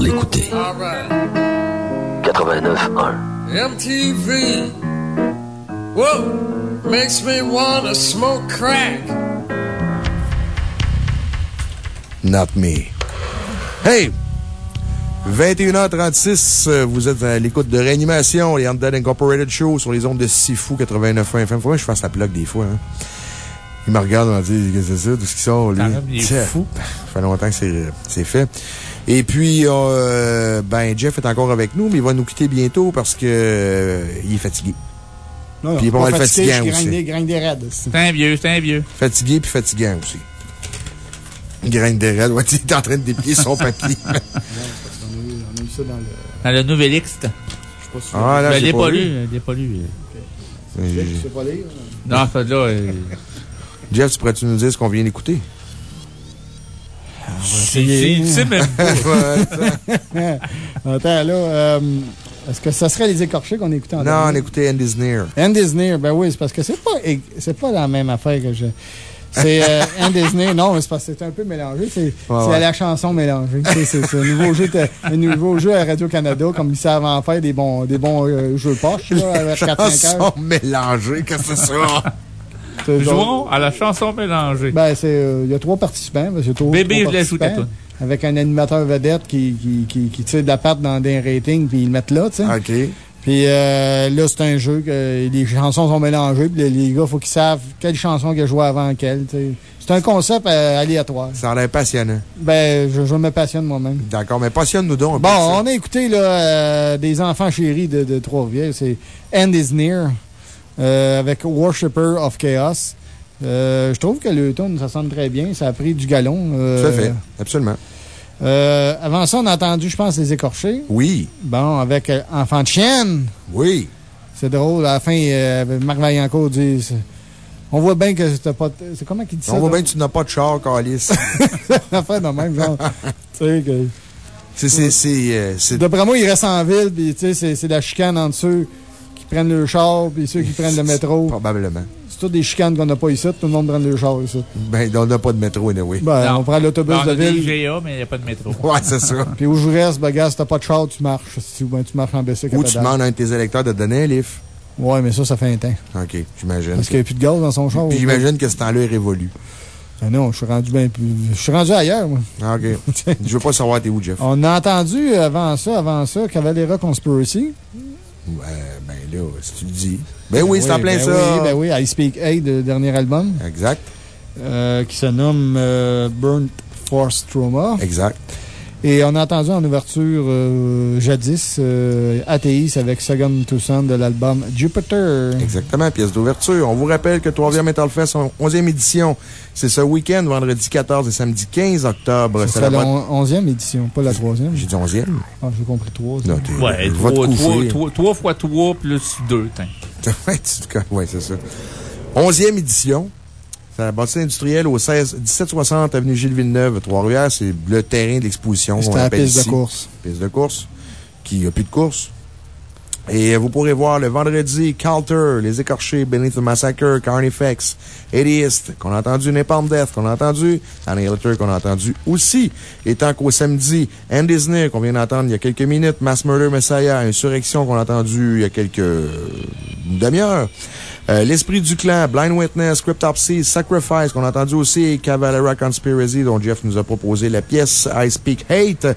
pour l'écouter. 89.1
MTV. Whoa, makes me wanna smoke crack.
Not me. Hey! 21h36, euh, vous êtes à l'écoute de Réanimation, les Undead Incorporated Show sur les ondes de Sifu 89 FM. Faut que je fasse la plug des fois, hein. Il me regarde, il me dit, qu'est-ce que c'est ça, tout ce qui sort, lui?
C'est fou.
Ça fait longtemps que c'est fait. Et puis, euh, ben, Jeff est encore avec nous, mais il va nous quitter bientôt parce que, euh, il est fatigué.
Non,
puis il est pas mal fatiguant
je
aussi.
Des, graine des raids.
C'est un vieux, c'est un vieux.
Fatigué puis fatigant aussi. Graine des raids, ouais, il est en train de déplier son papier.
on, a eu, ça dans le.
Dans le Nouvelliste.
Je sais pas si
Ah, là,
je
j'ai
l'ai
pas
pas
lu.
Je l'ai pas lu.
Sais pas lire?
Non, ça là. euh,
Jeff, tu pourrais-tu nous dire ce qu'on vient d'écouter?
C'est tu sais même pas.
Attends, là, euh, est-ce que ça serait les écorchés qu'on écoutait en
Non, on écoutait End is Near.
End is near, ben oui, c'est parce que c'est pas, c'est pas la même affaire que je. C'est euh, End is near, non, mais c'est parce que c'est un peu mélangé. C'est c'est
ouais.
la chanson mélangée. C'est- C'est c'est un nouveau jeu, un nouveau jeu à Radio-Canada, comme ils savent en faire des bons, des bons euh, jeux poches, là, avec 4-5
Chanson
heures.
mélangée, qu'est-ce que c'est ça?
Jouons à la chanson mélangée.
Ben, c'est, euh, il y a trois participants. ben, c'est trois-
Bébé,
trois
je l'ai ajouté toi.
Avec un animateur vedette qui, qui, qui, qui tire de la patte dans des ratings, puis ils le mettent là, tu sais.
OK.
Puis là, c'est un jeu que les chansons sont mélangées. Puis les, gars, il faut qu'ils savent quelle chanson qu'ils joué avant quelle. C'est un concept aléatoire.
Ça a l'air passionnant.
Ben, je, me passionne moi-même.
D'accord, mais passionne-nous donc.
Bon, on a écouté là, des enfants chéris de, de Trois-Rivières. C'est End is Near avec Worshipper of Chaos. je trouve que le tone, ça sonne très bien. Ça a pris du galon.
Tout à fait, absolument.
Euh, avant ça, on a entendu, je pense, les écorchés.
Oui.
Bon, avec euh, Enfant de chienne.
Oui.
C'est drôle. À la fin, euh, Marc Vaillancourt dit On voit bien que t'as pas. C'est comment qu'il dit ça?
On voit bien que tu n'as pas de char, Calice.
La fin de même, genre. tu sais, que.
C'est.
D'après moi, il reste en ville, puis tu sais, c'est la chicane ceux qui prennent le char, puis ceux qui prennent le métro.
Probablement
c'est toutes des chicanes qu'on n'a pas ici. Tout le monde prend le char ici.
Ben, on n'a pas de métro, anyway.
Ben, on prend l'autobus de ville.
Il y a mais il n'y a pas de métro.
ouais, c'est ça.
Puis où je reste, ben, gars, si t'as pas de char, tu marches. Si ben, tu marches en bicycle.
Ou tu demandes à un de tes électeurs de te donner un livre.
Ouais, mais ça, ça fait un temps.
OK, j'imagine.
Parce qu'il n'y a plus de gaz dans son char.
Puis j'imagine que ce temps-là est révolu.
Ben non, je suis rendu bien plus. Je suis rendu ailleurs, moi.
Ah, OK. je veux pas savoir t'es où, Jeff.
On a entendu avant ça, avant ça, Cavalera Conspiracy.
Ouais, ben là, si tu le dis. Ben oui, c'est en plein
ben
ça.
Oui, ben oui, I Speak Aid, le dernier album.
Exact.
Euh, qui se nomme euh, Burnt Force Trauma.
Exact.
Et on a entendu en ouverture euh, jadis euh, Athéis avec Second Tucson de l'album Jupiter.
Exactement, pièce d'ouverture. On vous rappelle que 3e Metal Fest, 11e édition, c'est ce week-end, vendredi 14 et samedi 15 octobre.
C'est la 11e édition, pas la 3e.
J'ai dit 11e.
Ah, j'ai compris 3.
Non, ouais, 3 fois 3 plus 2,
ouais, c'est ça. 11e édition. C'est la bâtisse industrielle au 16, 1760 avenue Gilles Villeneuve, Trois-Rivières. C'est le terrain d'exposition.
C'est la piste de course.
Piste de course. Qui n'a plus de course. Et vous pourrez voir le vendredi Calter, Les Écorchés, Beneath the Massacre, Carnifex, Atheist, qu'on a entendu Napalm Death, qu'on a entendu Annihilator, qu'on a entendu aussi. Et tant qu'au samedi, End Disney, qu'on vient d'entendre il y a quelques minutes, Mass Murder Messiah, Insurrection, qu'on a entendu il y a quelques demi-heures. Euh, L'Esprit du Clan, Blind Witness, Cryptopsy, Sacrifice, qu'on a entendu aussi, Cavalera Conspiracy, dont Jeff nous a proposé la pièce I Speak Hate.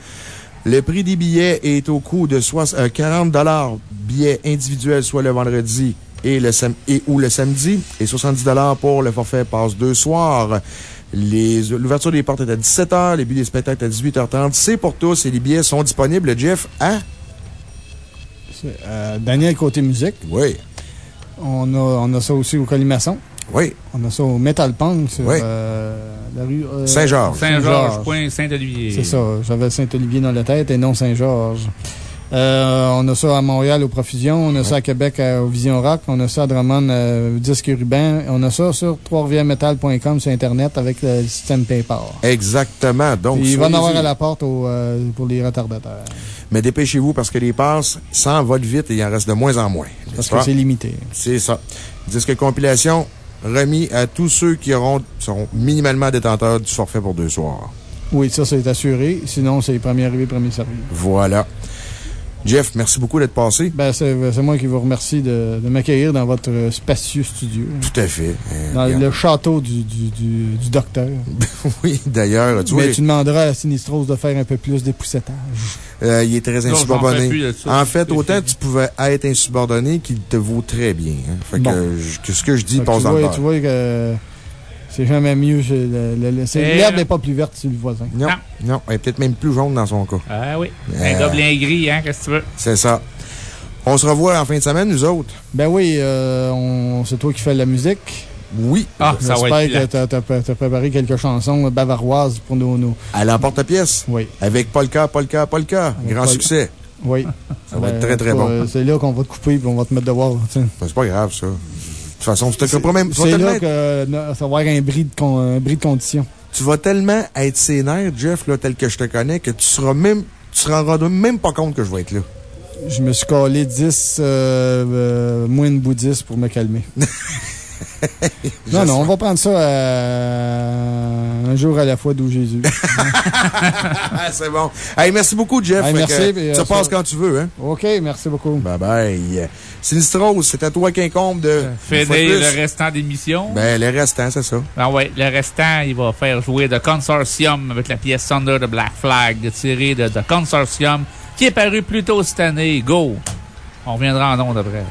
Le prix des billets est au coût de 40 euh, billets individuels, soit le vendredi et, le et ou le samedi, et 70 pour le forfait passe deux soirs. L'ouverture des portes est à 17h, les billets des spectacles à 18h30. C'est pour tous et les billets sont disponibles, Jeff, à?
Euh, Daniel Côté Musique.
Oui.
On a, on a ça aussi au Colimaçon.
Oui.
On a ça au Metal Punk sur euh, la rue
euh, Saint-Georges.
Saint-Georges, point Saint-Olivier.
C'est ça. J'avais Saint-Olivier dans la tête et non Saint-Georges. Euh, on a ça à Montréal au Profusion, on a ça à Québec au Vision Rock, on a ça à Drummond au Disque Ruban, on a ça sur trois sur Internet avec le système PayPal.
Exactement. Donc,
il va en avoir à la porte pour les retardataires.
Mais dépêchez-vous parce que les passes s'envolent vite et il en reste de moins en moins.
Parce que c'est limité.
C'est ça. Disque compilation remis à tous ceux qui auront, seront minimalement détenteurs du forfait pour deux soirs.
Oui, ça, c'est assuré. Sinon, c'est premier arrivé, premier servi.
Voilà. Jeff, merci beaucoup d'être passé.
Ben, c'est moi qui vous remercie de, de m'accueillir dans votre spacieux studio.
Tout à fait.
Euh, dans le château du, du, du, docteur.
oui, d'ailleurs.
Tu Mais tu demanderas à Sinistros de faire un peu plus d'époussetage.
Euh, il est très insubordonné. En fait, autant tu pouvais être insubordonné qu'il te vaut très bien. Hein. Fait que, ce que je dis passe dans le
Tu vois que. C'est jamais mieux. L'herbe n'est pas plus verte sur le voisin.
Non, non. Elle est peut-être même plus jaune dans son cas.
Ah oui. Un euh, gobelin gris, hein, qu'est-ce que tu veux?
C'est ça. On se revoit en fin de semaine, nous autres.
Ben oui, euh, c'est toi qui fais la musique.
Oui.
Ah, ça va
être J'espère que tu as, préparé quelques chansons bavaroises pour nos. nos...
À l'emporte-pièce?
Oui.
Avec Polka, Polka, Polka. Grand succès.
Oui.
Ça va être très, très bon.
C'est là qu'on va te couper et on va te mettre dehors.
Ben, c'est pas grave, ça toute façon, tu te pas même.
C'est là que ça va avoir un bris de, un bris de condition.
Tu vas tellement être sénère, Jeff, là, tel que je te connais, que tu seras même, tu te rendras même pas compte que je vais être là.
Je me suis collé 10 euh, euh, moins de bouddhistes pour me calmer. non, non, on va prendre ça euh, un jour à la fois d'où Jésus.
C'est bon. Hey, merci beaucoup, Jeff.
merci.
tu passes quand tu veux. Hein?
OK, merci beaucoup.
Bye bye. Sinistros, c'est à toi qu'incombe de.
Fais le restant d'émission.
Ben, le restant, c'est ça.
Ah ouais, le restant, il va faire jouer The Consortium avec la pièce Thunder de Black Flag tirée de The Consortium qui est paru plus tôt cette année. Go!
On reviendra en ondes après.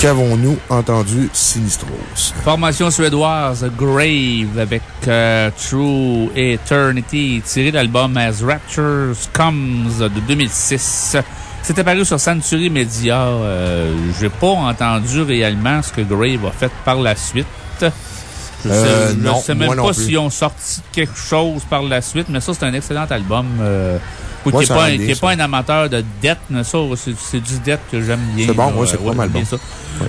Qu'avons-nous entendu Sinistros?
Formation suédoise Grave avec euh, True Eternity, tiré de l'album As Rapture Comes de 2006. C'était paru sur Century Media. Euh, J'ai pas entendu réellement ce que Grave a fait par la suite. Je ne
euh,
sais, même pas s'ils ont sorti quelque chose par la suite, mais ça, c'est un excellent album. Euh, qui n'est pas, pas, un amateur de dette, mais ça, c'est du dette que j'aime bien.
C'est bon, moi, c'est pas mal bon.
Ça.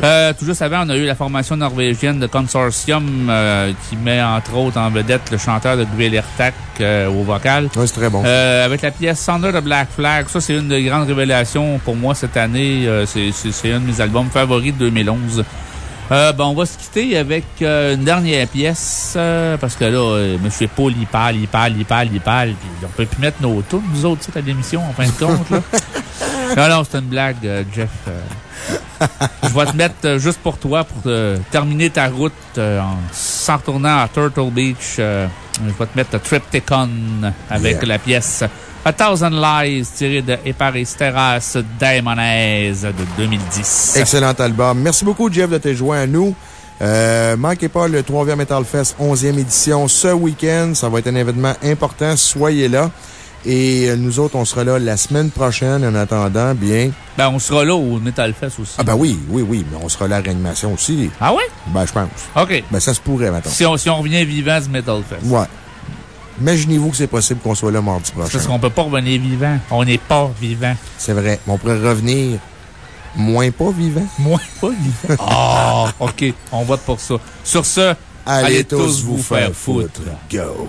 Euh, tout juste avant, on a eu la formation norvégienne de Consortium euh, qui met entre autres en vedette le chanteur de Gvelertak euh, au vocal.
Oui, c'est très bon.
Euh, avec la pièce Thunder de Black Flag. Ça, c'est une des grandes révélations pour moi cette année. c'est un de mes albums favoris de 2011. Euh, ben, on va se quitter avec euh, une dernière pièce, euh, parce que là, euh, M. Paul, il parle, il parle, il parle, il parle, puis on peut plus mettre nos tours, nous autres, à l'émission, en fin de compte, là. non, non, c'est une blague, Jeff. je vais te mettre juste pour toi, pour terminer ta route en s'en retournant à Turtle Beach. je vais te mettre Triptychon avec la pièce a Thousand Lies, tiré de Eparisteras Daimonaise de 2010.
Excellent album. Merci beaucoup, Jeff, de te joindre à nous. Euh, manquez pas le 3 Metal Fest 11e édition ce week-end. Ça va être un événement important. Soyez là. Et euh, nous autres, on sera là la semaine prochaine. En attendant, bien.
Ben, on sera là au Metal Fest aussi.
Ah, ben oui, oui, oui. Mais on sera là à réanimation aussi.
Ah oui?
Ben, je pense.
OK.
Ben, ça se pourrait maintenant.
Si on, si on revient vivant du Metal Fest.
Ouais. Imaginez-vous que c'est possible qu'on soit là mardi prochain.
Parce qu'on peut pas revenir vivant. On n'est pas vivant.
C'est vrai. Mais on pourrait revenir moins pas vivant.
Moins pas vivant. Ah, OK. On vote pour ça. Sur ce,
allez, tous vous faire foutre. Go!